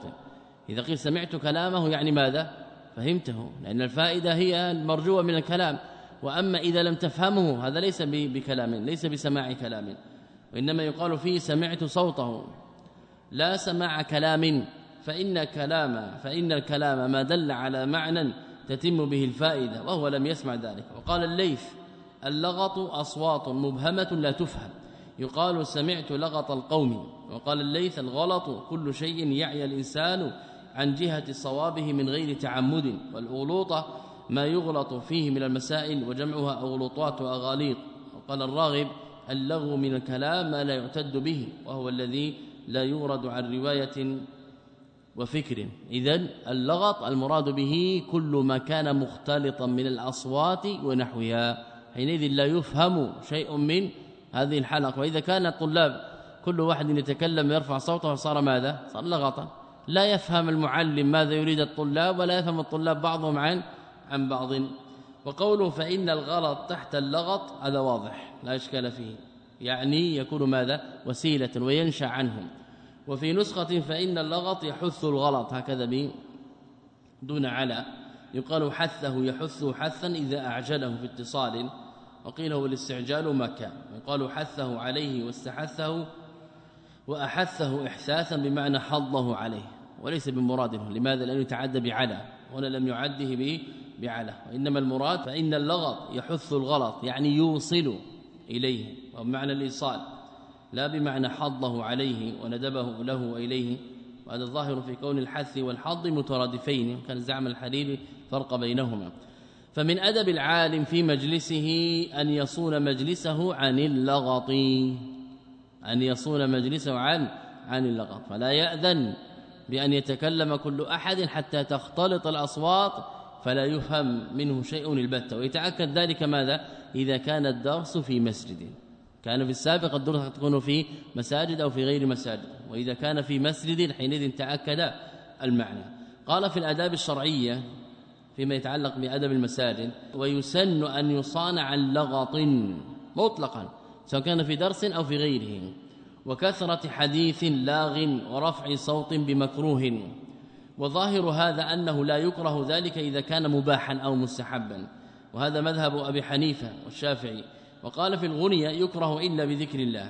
إذا قيل سمعت كلامه يعني ماذا؟ فهمته لأن الفائدة هي المرجوة من الكلام. وأما إذا لم تفهمه هذا ليس بكلام ليس بسماع كلام. وإنما يقال فيه سمعت صوته. لا سماع كلام فإن كلام فإن الكلام ما دل على معنى تتم به الفائدة وهو لم يسمع ذلك. وقال الليث اللغط أصوات مبهمة لا تفهم. يقال سمعت لغط القوم. وقال الليث الغلط كل شيء يعي الإنسان عن جهة صوابه من غير تعمد والأغلوطة ما يغلط فيه من المسائل وجمعها أغلوطات وأغاليط. وقال الراغب اللغو من الكلام ما لا يعتد به وهو الذي لا يورد عن رواية وفكر. اذا اللغط المراد به كل ما كان مختلطا من الأصوات ونحوها. حينئذ لا يفهم شيء من هذه الحلقة. وإذا كان الطلاب كل واحد يتكلم يرفع صوته صار ماذا؟ صار لغطا. لا يفهم المعلم ماذا يريد الطلاب ولا يفهم الطلاب بعضهم عن عن بعض. وقوله فإن الغلط تحت اللغط هذا واضح لا إشكال فيه. يعني يكون ماذا؟ وسيلة وينشأ عنهم. وفي نسخة فإن اللغط يحث الغلط هكذا ب دون على. يقال حثه يحث حثا إذا أعجله في اتصال. وقيل هو الاستعجال كان يقال حثه عليه واستحثه وأحثه احساسا بمعنى حضه عليه. وليس بمراده لماذا؟ لأنه يتعدى بعلى هنا لم يعده به بعلى وإنما المراد فإن اللغط يحث الغلط يعني يوصل إليه. وبمعنى الإيصال لا بمعنى حضه عليه وندبه له وإليه. وهذا الظاهر في كون الحث والحظ مترادفين كان زعم الحريري فرق بينهما. فمن أدب العالم في مجلسه أن يصون مجلسه عن اللغط. أن يصون مجلسه عن عن اللغط. فلا يأذن بأن يتكلم كل أحد حتى تختلط الأصوات فلا يفهم منه شيء البتة. ويتأكد ذلك ماذا؟ إذا كان الدرس في مسجد. كان في السابق الدروس تكون في مساجد أو في غير مساجد. وإذا كان في مسجد حينئذ تأكد المعنى. قال في الآداب الشرعية فيما يتعلق بأدب المساجد ويسن أن يصان عن لغط مطلقا سواء كان في درس أو في غيره. وكثرة حديث لاغ ورفع صوت بمكروه. وظاهر هذا أنه لا يكره ذلك إذا كان مباحا أو مستحبا. وهذا مذهب أبي حنيفة والشافعي. وقال في الغنية يكره إلا بذكر الله.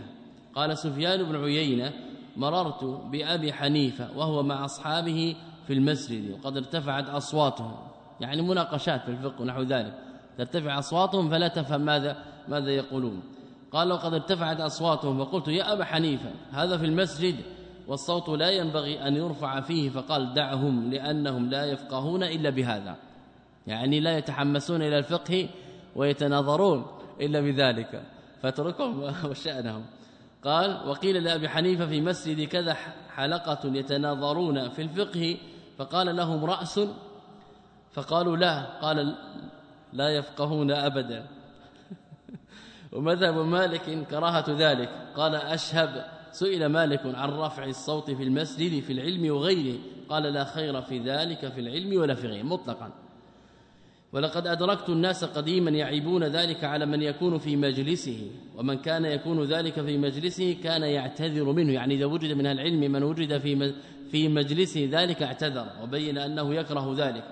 قال سفيان بن عيينة مررت بأبي حنيفة وهو مع أصحابه في المسجد وقد ارتفعت أصواتهم. يعني مناقشات في الفقه ونحو ذلك. ترتفع أصواتهم فلا تفهم ماذا ماذا يقولون. قال وقد ارتفعت أصواتهم فقلت يا أبا حنيفة هذا في المسجد. والصوت لا ينبغي أن يرفع فيه فقال دعهم لأنهم لا يفقهون إلا بهذا. يعني لا يتحمسون إلى الفقه ويتناظرون إلا بذلك. فاتركهم وشأنهم. قال وقيل لأبي حنيفة في مسجد كذا حلقة يتناظرون في الفقه فقال لهم رأس؟ فقالوا لا. قال لا يفقهون أبدا. ومذهب مالك كراهة ذلك. قال أشهب. سئل مالك عن رفع الصوت في المسجد في العلم وغيره. قال لا خير في ذلك في العلم ولا في غيره. مطلقا. ولقد أدركت الناس قديما يعيبون ذلك على من يكون في مجلسه. ومن كان يكون ذلك في مجلسه كان يعتذر منه. يعني إذا وجد من العلم من وجد في في مجلسه ذلك اعتذر. وبين أنه يكره ذلك.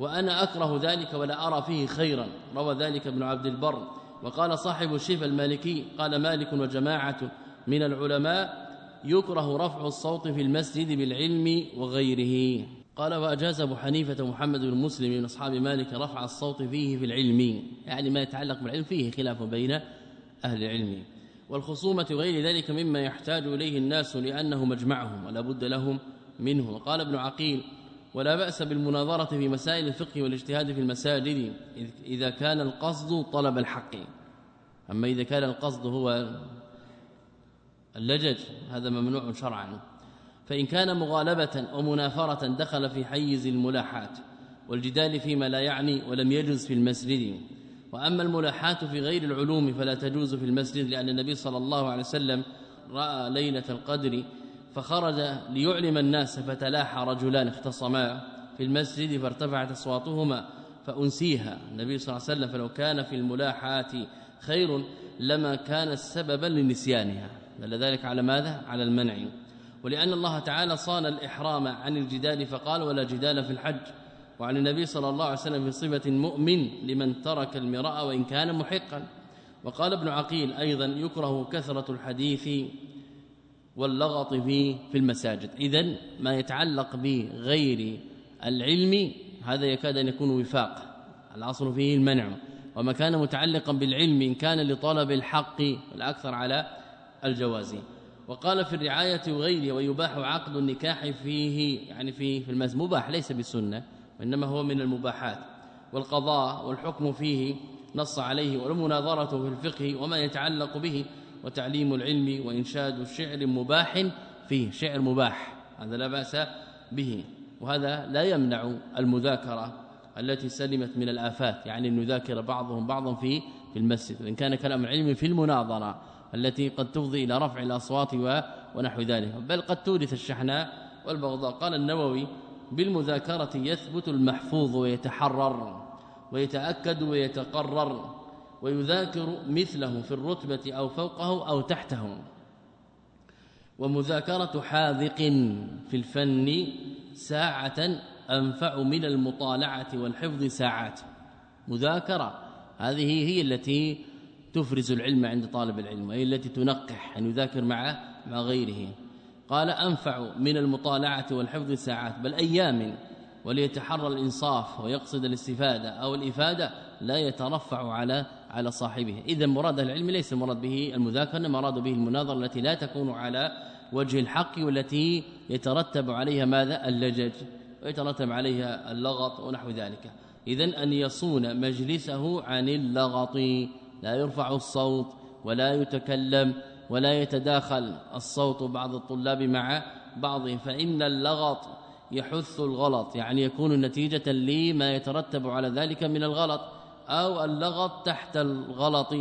وأنا أكره ذلك ولا أرى فيه خيرا. روى ذلك ابن عبد البر. وقال صاحب الشفا المالكي قال مالك وجماعة من العلماء يكره رفع الصوت في المسجد بالعلم وغيره. قال وأجاز أبو حنيفة محمد بن مسلم من أصحاب مالك رفع الصوت فيه في العلم. يعني ما يتعلق بالعلم فيه خلاف بين أهل العلم. والخصومة غير ذلك مما يحتاج إليه الناس لأنه مجمعهم ولا بد لهم منه وقال ابن عقيل ولا بأس بالمناظرة في مسائل الفقه والاجتهاد في المساجد إذا كان القصد طلب الحق. أما إذا كان القصد هو اللجج هذا ممنوع شرعا. فإن كان مغالبة ومنافرة دخل في حيز الملاحات والجدال فيما لا يعني ولم يجوز في المسجد. وأما الملاحات في غير العلوم فلا تجوز في المسجد لأن النبي صلى الله عليه وسلم رأى ليلة القدر فخرج ليعلم الناس فتلاحى رجلان اختصما في المسجد فارتفعت أصواتهما فأنسيها. النبي صلى الله عليه وسلم فلو كان في الملاحات خير لما كان سببا لنسيانها. دل ذلك على ماذا؟ على المنع. ولأن الله تعالى صان الإحرام عن الجدال فقال ولا جدال في الحج. وعن النبي صلى الله عليه وسلم في صفة المؤمن لمن ترك المراء وإن كان محقا. وقال ابن عقيل أيضا يكره كثرة الحديث واللغط في في المساجد. اذا ما يتعلق بغير العلم هذا يكاد أن يكون وفاق. الأصل فيه المنع. وما كان متعلقا بالعلم إن كان لطلب الحق الاكثر على الجواز. وقال في الرعاية وغيره ويباح عقد النكاح فيه يعني في في المسجد مباح ليس بسنه وإنما هو من المباحات. والقضاء والحكم فيه نص عليه والمناظرة في الفقه وما يتعلق به وتعليم العلم وإنشاد الشعر مباح فيه شعر مباح هذا لا بأس به. وهذا لا يمنع المذاكرة التي سلمت من الآفات يعني أن يذاكر بعضهم بعضا في في المسجد. وإن كان كلام العلم في المناظرة التي قد تفضي إلى رفع الأصوات ونحو ذلك. بل قد تورث الشحناء والبغضاء. قال النووي بالمذاكرة يثبت المحفوظ ويتحرر ويتأكد ويتقرر. ويذاكر مثله في الرتبة أو فوقه أو تحته. ومذاكرة حاذق في الفن ساعة أنفع من المطالعة والحفظ ساعات. مذاكرة هذه هي التي تفرز العلم عند طالب العلم وهي التي تنقح أن يذاكر مع مع غيره. قال أنفع من المطالعة والحفظ ساعات بل أيام وليتحرى الإنصاف ويقصد الاستفادة أو الإفادة لا يترفع على على صاحبه. اذا مراد العلم ليس المراد به المذاكرة إنما مراد به المناظرة التي لا تكون على وجه الحق والتي يترتب عليها ماذا؟ اللجج ويترتب عليها اللغط ونحو ذلك. اذا أن يصون مجلسه عن اللغط. لا يرفع الصوت ولا يتكلم ولا يتداخل الصوت بعض الطلاب مع بعضهم فإن اللغط يحث الغلط يعني يكون نتيجة لما يترتب على ذلك من الغلط. أو اللغط تحت الغلط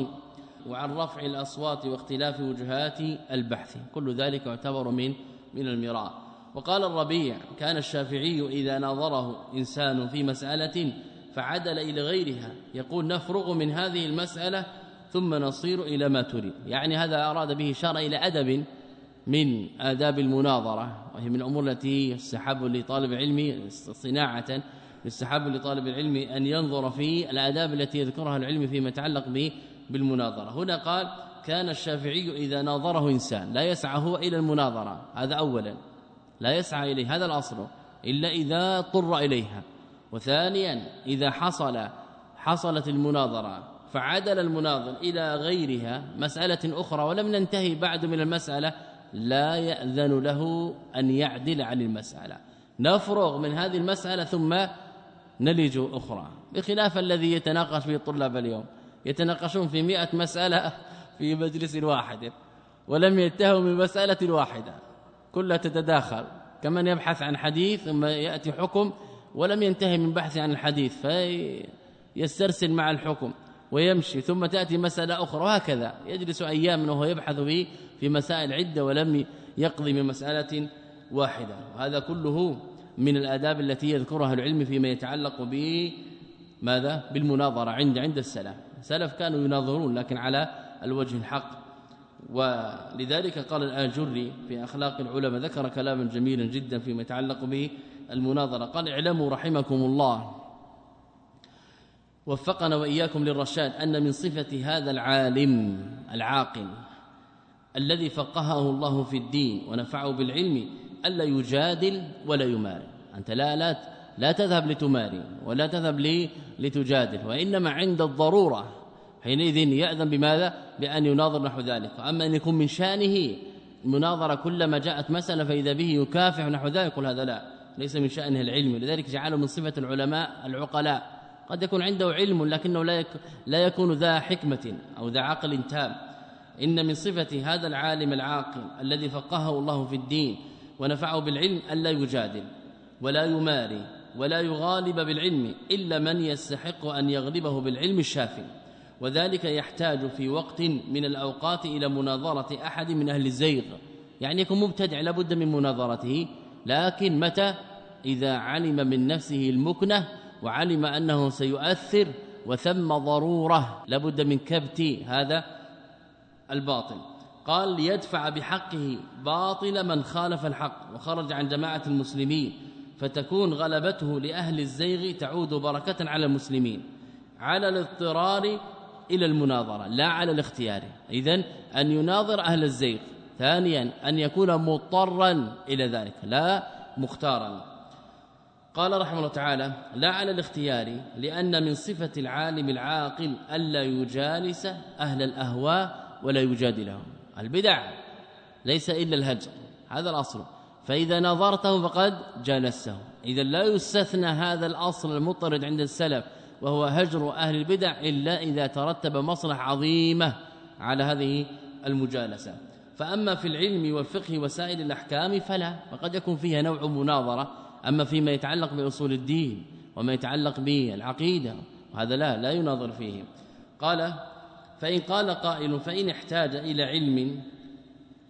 وعن رفع الأصوات واختلاف وجهات البحث. كل ذلك يعتبر من من المراء. وقال الربيع كان الشافعي إذا ناظره إنسان في مسألة فعدل إلى غيرها. يقول نفرغ من هذه المسألة ثم نصير إلى ما تريد. يعني هذا أراد به إشارة إلى أدب من آداب المناظرة وهي من الأمور التي يستحب لطالب العلم صناعة يستحب لطالب العلم أن ينظر في الآداب التي يذكرها العلم فيما يتعلق بالمناظرة. هنا قال كان الشافعي إذا ناظره إنسان لا يسعى هو إلى المناظرة. هذا أولا. لا يسعى إليه هذا الأصل. إلا إذا اضطر إليها. وثانيا إذا حصل حصلت المناظرة فعدل المناظر إلى غيرها مسألة أخرى ولم ننتهي بعد من المسألة لا يأذن له أن يعدل عن المسألة. نفرغ من هذه المسألة ثم نلج أخرى. بخلاف الذي يتناقش فيه الطلاب اليوم يتناقشون في مئة مسألة في مجلس واحد ولم ينتهوا من مسألة واحدة. كلها تتداخل. كمن يبحث عن حديث ثم يأتي حكم ولم ينتهي من بحث عن الحديث فيسترسل مع الحكم ويمشي. ثم تأتي مسألة أخرى وهكذا يجلس أياما وهو يبحث في في مسائل عدة ولم يقضي من مسألة واحدة. وهذا كله من الآداب التي يذكرها العلم فيما يتعلق به ماذا؟ بالمناظرة عند عند السلف. السلف كانوا يناظرون لكن على الوجه الحق. ولذلك قال الآجري في أخلاق العلماء ذكر كلاما جميلا جدا فيما يتعلق به المناظرة. قال اعلموا رحمكم الله وفقنا وإياكم للرشاد أن من صفة هذا العالم العاقل الذي فقهه الله في الدين ونفعه بالعلم ألا يجادل ولا يماري أنت لا لا لا تذهب لتماري ولا تذهب لي لتجادل وإنما عند الضرورة. حينئذ يأذن بماذا؟ بأن يناظر نحو ذلك. اما أن يكون من شأنه المناظرة كلما جاءت مسألة فإذا به يكافح نحو ذلك يقول هذا لا ليس من شأنه العلم. لذلك جعله من صفة العلماء العقلاء. قد يكون عنده علم لكنه لا لا يكون ذا حكمة أو ذا عقل تام. إن من صفة هذا العالم العاقل الذي فقهه الله في الدين ونفعه بالعلم ألا يجادل ولا يماري ولا يغالب بالعلم إلا من يستحق أن يغلبه بالعلم الشافي. وذلك يحتاج في وقت من الأوقات إلى مناظرة أحد من أهل الزيغ. يعني يكون مبتدع لابد من مناظرته. لكن متى؟ إذا علم من نفسه المكنة وعلم أنه سيؤثر وثم ضرورة لابد من كبت هذا الباطل. قال ليدفع بحقه باطل من خالف الحق وخرج عن جماعة المسلمين فتكون غلبته لأهل الزيغ تعود بركة على المسلمين على الاضطرار إلى المناظرة لا على الاختيار. إذن أن يناظر أهل الزيغ. ثانيا أن يكون مضطرا إلى ذلك لا مختارا. قال رحمه الله تعالى لا على الاختيار لأن من صفة العالم العاقل ألا يجالس أهل الأهواء ولا يجادلهم. البدع ليس إلا الهجر هذا الأصل. فإذا نظرته فقد جالسه إذا لا يستثنى هذا الأصل المطرد عند السلف وهو هجر أهل البدع إلا إذا ترتب مصلح عظيمة على هذه المجالسة. فأما في العلم والفقه وسائل الأحكام فلا فقد يكون فيها نوع مناظرة. أما فيما يتعلق بأصول الدين وما يتعلق بالعقيدة وهذا لا لا يناظر فيه. قال فإن قال قائل فإن احتاج إلى علم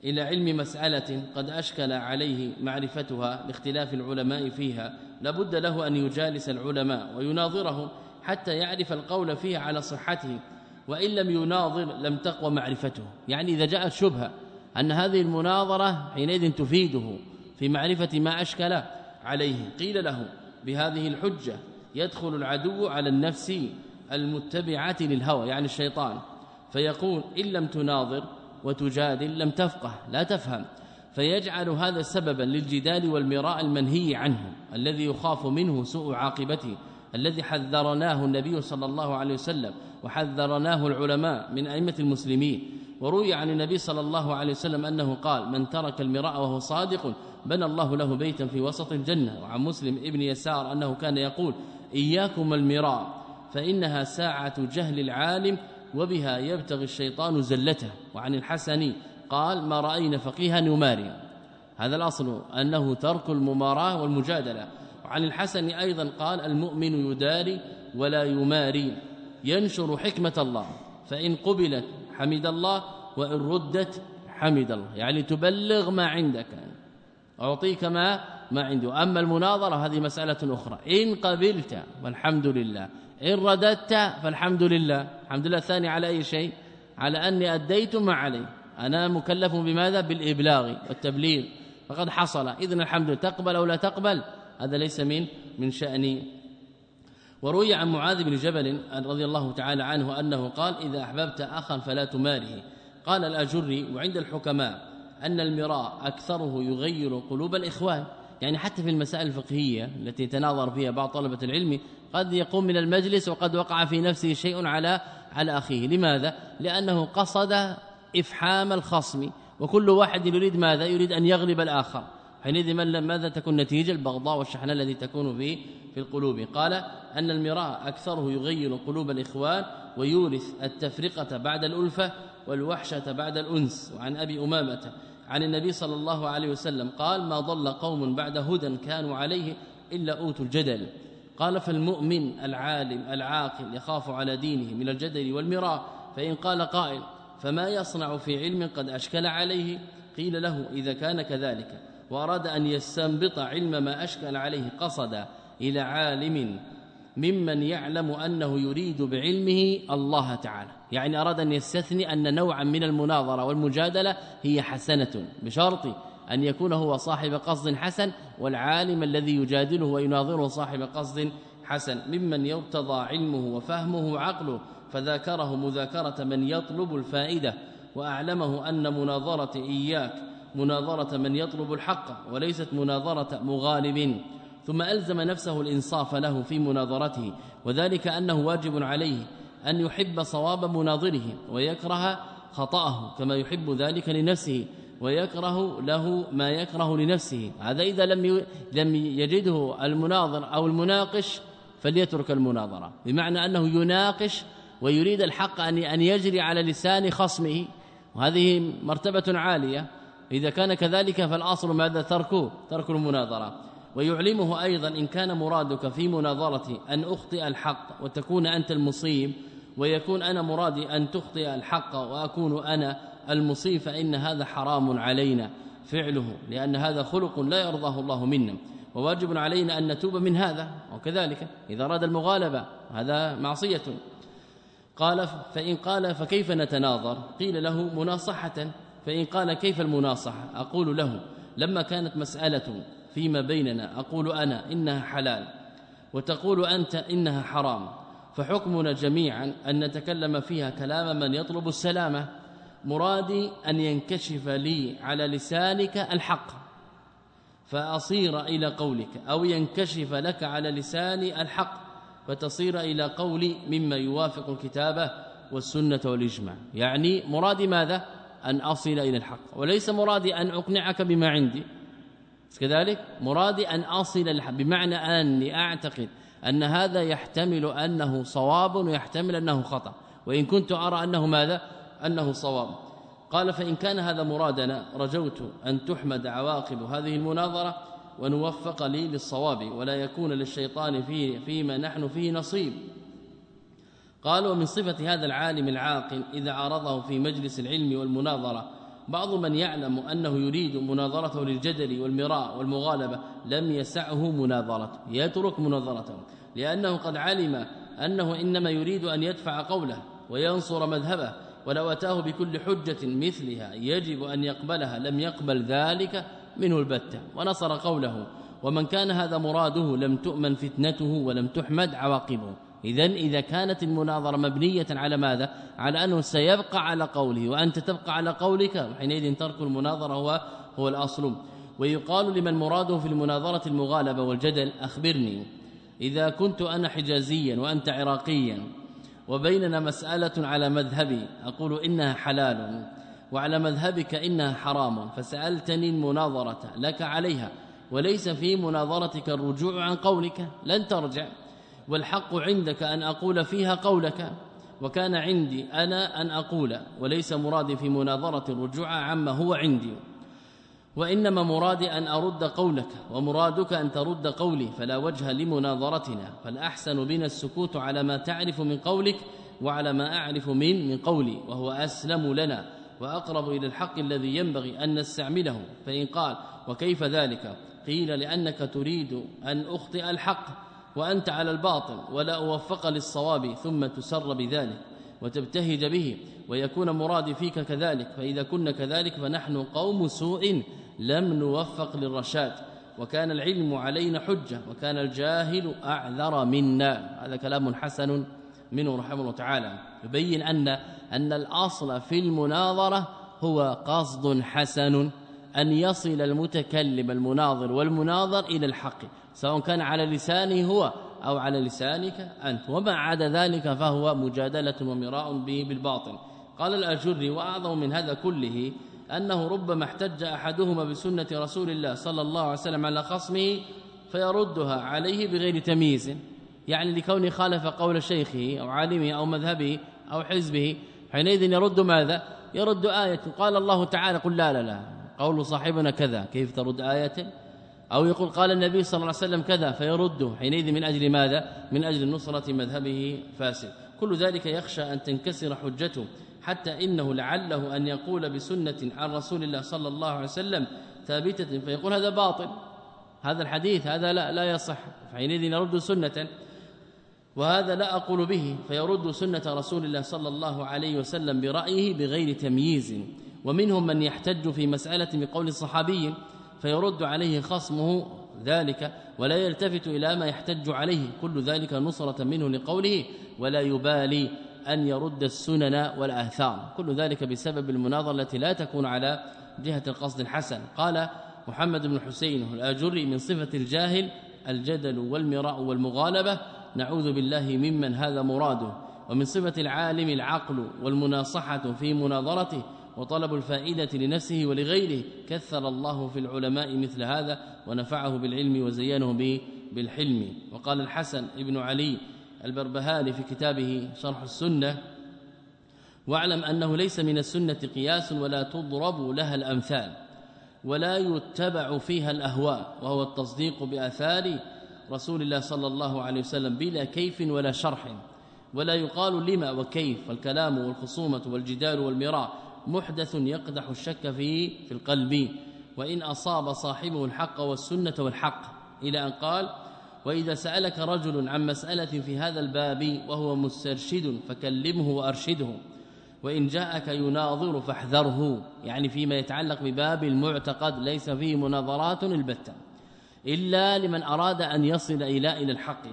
إلى علم مسألة قد أشكل عليه معرفتها لاختلاف العلماء فيها لابد له أن يجالس العلماء ويناظرهم حتى يعرف القول فيها على صحته وإن لم يناظر لم تقوى معرفته. يعني إذا جاءت شبهة أن هذه المناظرة حينئذ تفيده في معرفة ما أشكل عليه قيل له بهذه الحجة يدخل العدو على النفس المتبعة للهوى يعني الشيطان. فيقول إن لم تناظر وتجادل لم تفقه لا تفهم. فيجعل هذا سببا للجدال والمراء المنهي عنه الذي يخاف منه سوء عاقبته الذي حذرناه النبي صلى الله عليه وسلم وحذرناه العلماء من أئمة المسلمين. وروي عن النبي صلى الله عليه وسلم أنه قال من ترك المراء وهو صادق بنى الله له بيتا في وسط الجنة. وعن مسلم ابن يسار أنه كان يقول إياكم المراء فإنها ساعة جهل العالم وبها يبتغي الشيطان زلته وعن الحسن قال ما رأينا فقيها يماري هذا الأصل أنه ترك المماراة والمجادلة. وعن الحسن أيضا قال المؤمن يداري ولا يماري ينشر حكمة الله فإن قبلت حمد الله وإن ردت حمد الله يعني تبلغ ما عندك أعطيك ما ما عنده. أما المناظرة هذه مسألة أخرى. إن قبلت والحمد لله. إن رددت فالحمد لله الحمد لله الثاني على أي شيء؟ على أني أديت ما علي. أنا مكلف بماذا؟ بالإبلاغ والتبليغ. فقد حصل. إذن الحمد لله. تقبل أو لا تقبل؟ هذا ليس من من شأني. وروي عن معاذ بن جبل رضي الله تعالى عنه أنه قال إذا أحببت أخا فلا تماره قال الأجري وعند الحكماء أن المراء أكثره يغير قلوب الإخوان. يعني حتى في المسائل الفقهية التي تناظر فيها بعض طلبة العلم قد يقوم من المجلس وقد وقع في نفسه شيء على على أخيه. لماذا؟ لأنه قصد إفحام الخصم وكل واحد يريد ماذا؟ يريد أن يغلب الآخر. حينئذ ماذا تكون نتيجة؟ البغضاء والشحناء الذي تكون في في القلوب. قال أن المراء أكثره يغير قلوب الإخوان ويورث التفرقة بعد الألفة والوحشة بعد الأنس. وعن أبي أمامة عن النبي صلى الله عليه وسلم قال ما ضل قوم بعد هدى كانوا عليه إلا أوتوا الجدل. قال فالمؤمن العالم العاقل يخاف على دينه من الجدل والمراء فإن قال قائل فما يصنع في علم قد أشكل عليه؟ قيل له إذا كان كذلك. وأراد أن يستنبط علم ما أشكل عليه قصد إلى عالم ممن يعلم أنه يريد بعلمه الله تعالى. يعني أراد أن يستثني أن نوعا من المناظرة والمجادلة هي حسنة بشرط أن يكون هو صاحب قصد حسن والعالم الذي يجادله ويناظره صاحب قصد حسن. ممن يرتضى علمه وفهمه عقله فذاكره مذاكرة من يطلب الفائدة وأعلمه أن مناظرة إياك مناظرة من يطلب الحق وليست مناظرة مغالب. ثم ألزم نفسه الإنصاف له في مناظرته وذلك أنه واجب عليه أن يحب صواب مناظره ويكره خطأه كما يحب ذلك لنفسه ويكره له ما يكره لنفسه. هذا إذا لم لم يجده المناظر أو المناقش فليترك المناظرة. بمعنى أنه يناقش ويريد الحق أن أن يجري على لسان خصمه. وهذه مرتبة عالية. إذا كان كذلك فالأصل ماذا؟ تركه ترك المناظرة. ويعلمه أيضا إن كان مرادك في مناظرتي أن أخطئ الحق وتكون أنت المصيب ويكون أنا مرادي أن تخطئ الحق وأكون أنا المصيب فإن هذا حرام علينا فعله لأن هذا خلق لا يرضاه الله منا. وواجب علينا أن نتوب من هذا وكذلك إذا أراد المغالبة هذا معصية. قال فإن قال فكيف نتناظر؟ قيل له مناصحة فإن قال كيف المناصحة؟ أقول له لما كانت مسألة فيما بيننا أقول أنا إنها حلال وتقول أنت إنها حرام. فحكمنا جميعا أن نتكلم فيها كلام من يطلب السلامة. مرادي أن ينكشف لي على لسانك الحق فأصير إلى قولك أو ينكشف لك على لساني الحق فتصير إلى قولي مما يوافق الكتابة والسنة والإجماع. يعني مرادي ماذا؟ أن أصل إلى الحق. وليس مرادي أن أقنعك بما عندي. كذلك مرادي أن أصل الحق بمعنى أني أعتقد أن هذا يحتمل أنه صواب ويحتمل أنه خطأ. وإن كنت أرى أنه ماذا؟ أنه صواب. قال فإن كان هذا مرادنا رجوت أن تحمد عواقب هذه المناظرة ونوفق لي للصواب ولا يكون للشيطان فيه فيما نحن فيه نصيب. قال ومن صفة هذا العالم العاقل إذا عارضه في مجلس العلم والمناظرة بعض من يعلم أنه يريد مناظرته للجدل والمراء والمغالبة لم يسعه مناظرته يترك مناظرته لأنه قد علم أنه إنما يريد أن يدفع قوله وينصر مذهبه ولو أتاه بكل حجة مثلها يجب أن يقبلها لم يقبل ذلك منه البتة ونصر قوله ومن كان هذا مراده لم تؤمن فتنته ولم تحمد عواقبه اذا إذا كانت المناظرة مبنية على ماذا؟ على أنه سيبقى على قوله وأنت تبقى على قولك وحينئذ ترك المناظرة هو هو الأصل. ويقال لمن مراده في المناظرة المغالبة والجدل أخبرني إذا كنت أنا حجازيا وأنت عراقيا وبيننا مسألة على مذهبي أقول إنها حلال وعلى مذهبك إنها حرام فسألتني المناظرة لك عليها وليس في مناظرتك الرجوع عن قولك لن ترجع. والحق عندك أن أقول فيها قولك وكان عندي أنا أن أقول وليس مرادي في مناظرة الرجوع عما هو عندي. وإنما مرادي أن أرد قولك ومرادك أن ترد قولي فلا وجه لمناظرتنا. فالأحسن بنا السكوت على ما تعرف من قولك وعلى ما أعرف من من قولي وهو أسلم لنا وأقرب إلى الحق الذي ينبغي أن نستعمله. فإن قال وكيف ذلك؟ قيل لأنك تريد أن أخطئ الحق. وأنت على الباطل ولا أوفق للصواب ثم تسر بذلك وتبتهج به ويكون مرادي فيك كذلك فإذا كنا كذلك فنحن قوم سوء لم نوفق للرشاد وكان العلم علينا حجة وكان الجاهل أعذر منا. هذا كلام حسن منه رحمه الله تعالى. يبين أن أن الأصل في المناظرة هو قصد حسن أن يصل المتكلم المناظر والمناظر إلى الحق. سواء كان على لسانه هو أو على لسانك أنت. وما عدا ذلك فهو مجادلة ومراء به بالباطل. قال الأجري وأعظم من هذا كله أنه ربما احتج أحدهما بسنة رسول الله صلى الله عليه وسلم على خصمه فيردها عليه بغير تمييز. يعني لكونه خالف قول شيخه أو عالمه أو مذهبه أو حزبه. حينئذ يرد ماذا؟ يرد آية. قال الله تعالى قل لا لا لا. قول صاحبنا كذا. كيف ترد آية؟ أو يقول قال النبي صلى الله عليه وسلم كذا فيرده حينئذ من أجل ماذا؟ من أجل نصرة مذهبه فاسد. كل ذلك يخشى أن تنكسر حجته حتى إنه لعله أن يقول بسنة عن رسول الله صلى الله عليه وسلم ثابتة فيقول هذا باطل هذا الحديث هذا لا, لا يصح. فحينئذ يرد سنة وهذا لا أقول به فيرد سنة رسول الله صلى الله عليه وسلم برأيه بغير تمييز. ومنهم من يحتج في مسألة بقول الصحابي فيرد عليه خصمه ذلك ولا يلتفت إلى ما يحتج عليه. كل ذلك نصرة منه لقوله ولا يبالي أن يرد السنن والآثار كل ذلك بسبب المناظرة التي لا تكون على جهة القصد الحسن. قال محمد بن حسين الآجري من صفة الجاهل الجدل والمراء والمغالبة نعوذ بالله ممن هذا مراده. ومن صفة العالم العقل والمناصحة في مناظرته وطلب الفائدة لنفسه ولغيره. كثر الله في العلماء مثل هذا ونفعه بالعلم وزينه به بالحلم. وقال الحسن ابن علي البربهالي في كتابه شرح السنة واعلم أنه ليس من السنة قياس ولا تضرب لها الأمثال ولا يتبع فيها الأهواء وهو التصديق بآثار رسول الله صلى الله عليه وسلم بلا كيف ولا شرح ولا يقال لما وكيف فالكلام والخصومة والجدال والمراء. محدث يقدح الشك في في القلب. وإن أصاب صاحبه الحق والسنة والحق. إلى أن قال وإذا سألك رجل عن مسألة في هذا الباب وهو مسترشد فكلمه وأرشده. وإن جاءك يناظر فاحذره. يعني فيما يتعلق بباب المعتقد ليس فيه مناظرات البتة. إلا لمن أراد أن يصل إلى إلى الحق.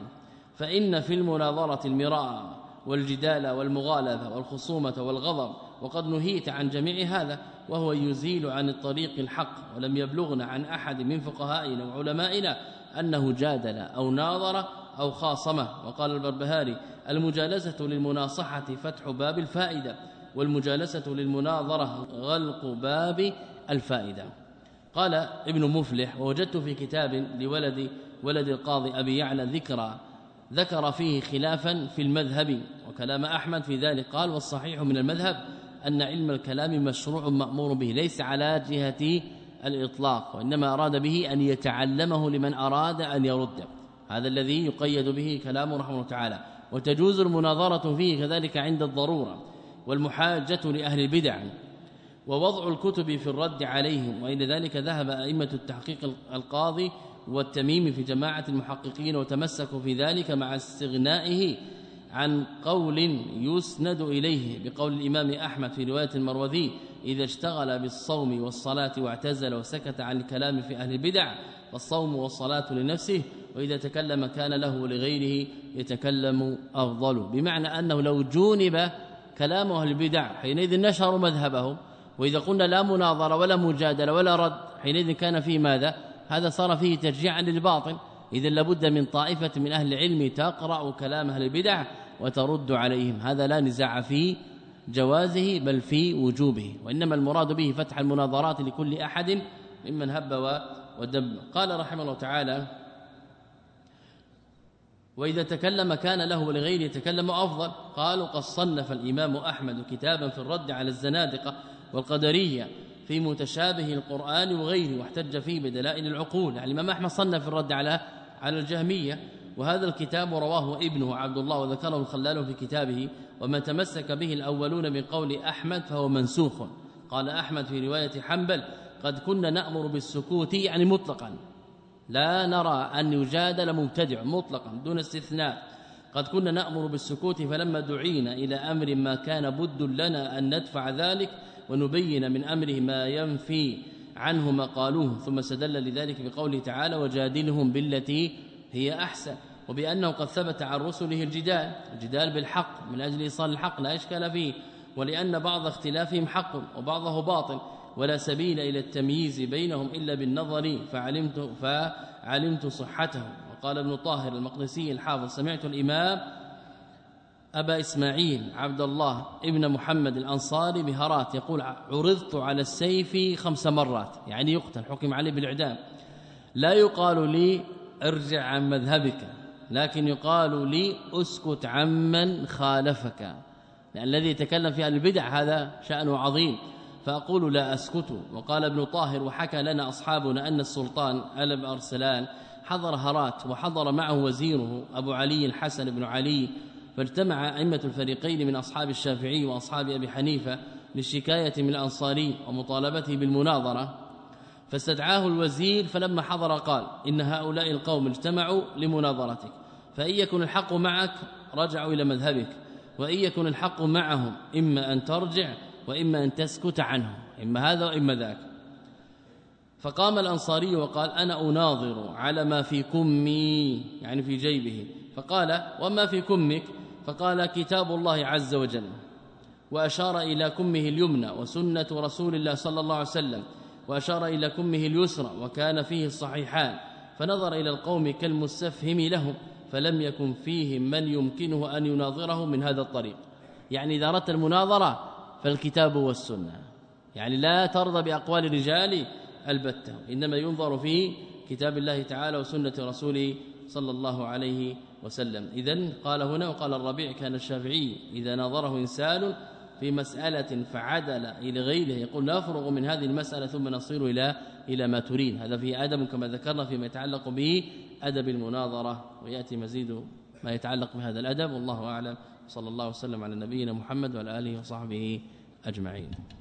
فإن في المناظرة المراء والجدال والمغالبة والخصومة والغضب. وقد نهيت عن جميع هذا وهو يزيل عن الطريق الحق ولم يبلغنا عن أحد من فقهائنا وعلمائنا أنه جادل أو ناظر أو خاصمه. وقال البربهاري المجالسة للمناصحة فتح باب الفائدة والمجالسة للمناظرة غلق باب الفائدة. قال ابن مفلح ووجدت في كتاب لولد ولد القاضي أبي يعلى ذكرى ذكر فيه خلافا في المذهب وكلام أحمد في ذلك قال والصحيح من المذهب. أن علم الكلام مشروع مأمور به ليس على جهة الإطلاق وإنما أراد به أن يتعلمه لمن أراد أن يرد هذا الذي يقيد به كلامه رحمه الله تعالى. وتجوز المناظرة فيه كذلك عند الضرورة والمحاجة لأهل البدع. ووضع الكتب في الرد عليهم وإلى ذلك ذهب أئمة التحقيق القاضي والتميم في جماعة المحققين وتمسكوا في ذلك مع استغنائه عن قول يسند إليه بقول الإمام أحمد في رواية المروذي إذا اشتغل بالصوم والصلاة واعتزل وسكت عن الكلام في أهل البدع فالصوم والصلاة لنفسه وإذا تكلم كان له ولغيره يتكلم أفضل. بمعنى أنه لو جونب كلام أهل البدع حينئذ نشروا مذهبهم وإذا قلنا لا مناظرة ولا مجادلة ولا رد حينئذ كان فيه ماذا؟ هذا صار فيه تشجيعا للباطل. اذا لابد من طائفة من أهل العلم تقرأ كلام أهل البدع وترد عليهم. هذا لا نزاع في جوازه بل في وجوبه. وإنما المراد به فتح المناظرات لكل أحد ممن هب ودب. قال رحمه الله تعالى وإذا تكلم كان له ولغيره يتكلم أفضل. قالوا قد صنف الإمام أحمد كتابا في الرد على الزنادقة والقدرية في متشابه القرآن وغيره واحتج فيه بدلائل العقول. يعني الإمام أحمد صنف الرد على على الجهمية وهذا الكتاب رواه ابنه عبد الله وذكره الخلال في كتابه وما تمسك به الأولون من قول أحمد فهو منسوخ. قال أحمد في رواية حنبل قد كنا نأمر بالسكوت يعني مطلقا. لا نرى أن يجادل مبتدع مطلقا دون استثناء. قد كنا نأمر بالسكوت فلما دعينا إلى أمر ما كان بد لنا أن ندفع ذلك ونبين من أمره ما ينفي. عنه ما قالوه ثم استدل لذلك بقوله تعالى وجادلهم بالتي هي أحسن وبأنه قد ثبت عن رسله الجدال الجدال بالحق من أجل إيصال الحق لا إشكال فيه ولأن بعض اختلافهم حق وبعضه باطل ولا سبيل إلى التمييز بينهم إلا بالنظر فعلمت فعلمت صحته. وقال ابن طاهر المقدسي الحافظ سمعت الإمام أبا إسماعيل عبد الله ابن محمد الأنصاري بهرات يقول عرضت على السيف خمس مرات يعني يقتل حكم عليه بالإعدام. لا يقال لي ارجع عن مذهبك لكن يقال لي أسكت عمن خالفك. لأن الذي يتكلم في البدع هذا شأنه عظيم. فأقول لا أسكت. وقال ابن طاهر وحكى لنا أصحابنا أن السلطان ألب أرسلان حضر هرات وحضر معه وزيره أبو علي الحسن بن علي فاجتمع أئمة الفريقين من أصحاب الشافعي وأصحاب أبي حنيفة للشكاية من الأنصاري ومطالبته بالمناظرة فاستدعاه الوزير فلما حضر قال إن هؤلاء القوم اجتمعوا لمناظرتك فإن يكن الحق معك رجعوا إلى مذهبك وإن يكن الحق معهم إما أن ترجع وإما أن تسكت عنه إما هذا وإما ذاك. فقام الأنصاري وقال أنا أناظر على ما في كمي. يعني في جيبه. فقال وما في كمك؟ فقال كتاب الله عز وجل وأشار إلى كمه اليمنى وسنة رسول الله صلى الله عليه وسلم وأشار إلى كمه اليسرى وكان فيه الصحيحان فنظر إلى القوم كالمستفهم لهم فلم يكن فيهم من يمكنه أن يناظره من هذا الطريق. يعني إذا أردت المناظرة فالكتاب والسنة. يعني لا ترضى بأقوال الرجال البتة إنما ينظر في كتاب الله تعالى وسنة رسوله صلى الله عليه وسلم اذا قال هنا وقال الربيع كان الشافعي إذا نظره إنسان في مسألة فعدل إلى غيره يقول لا أفرغ من هذه المسألة ثم نصير إلى إلى ما تريد. هذا فيه ادب كما ذكرنا فيما يتعلق به أدب المناظرة ويأتي مزيد ما يتعلق بهذا الأدب. والله أعلم. صلى الله وسلم على نبينا محمد وعلى آله وصحبه أجمعين.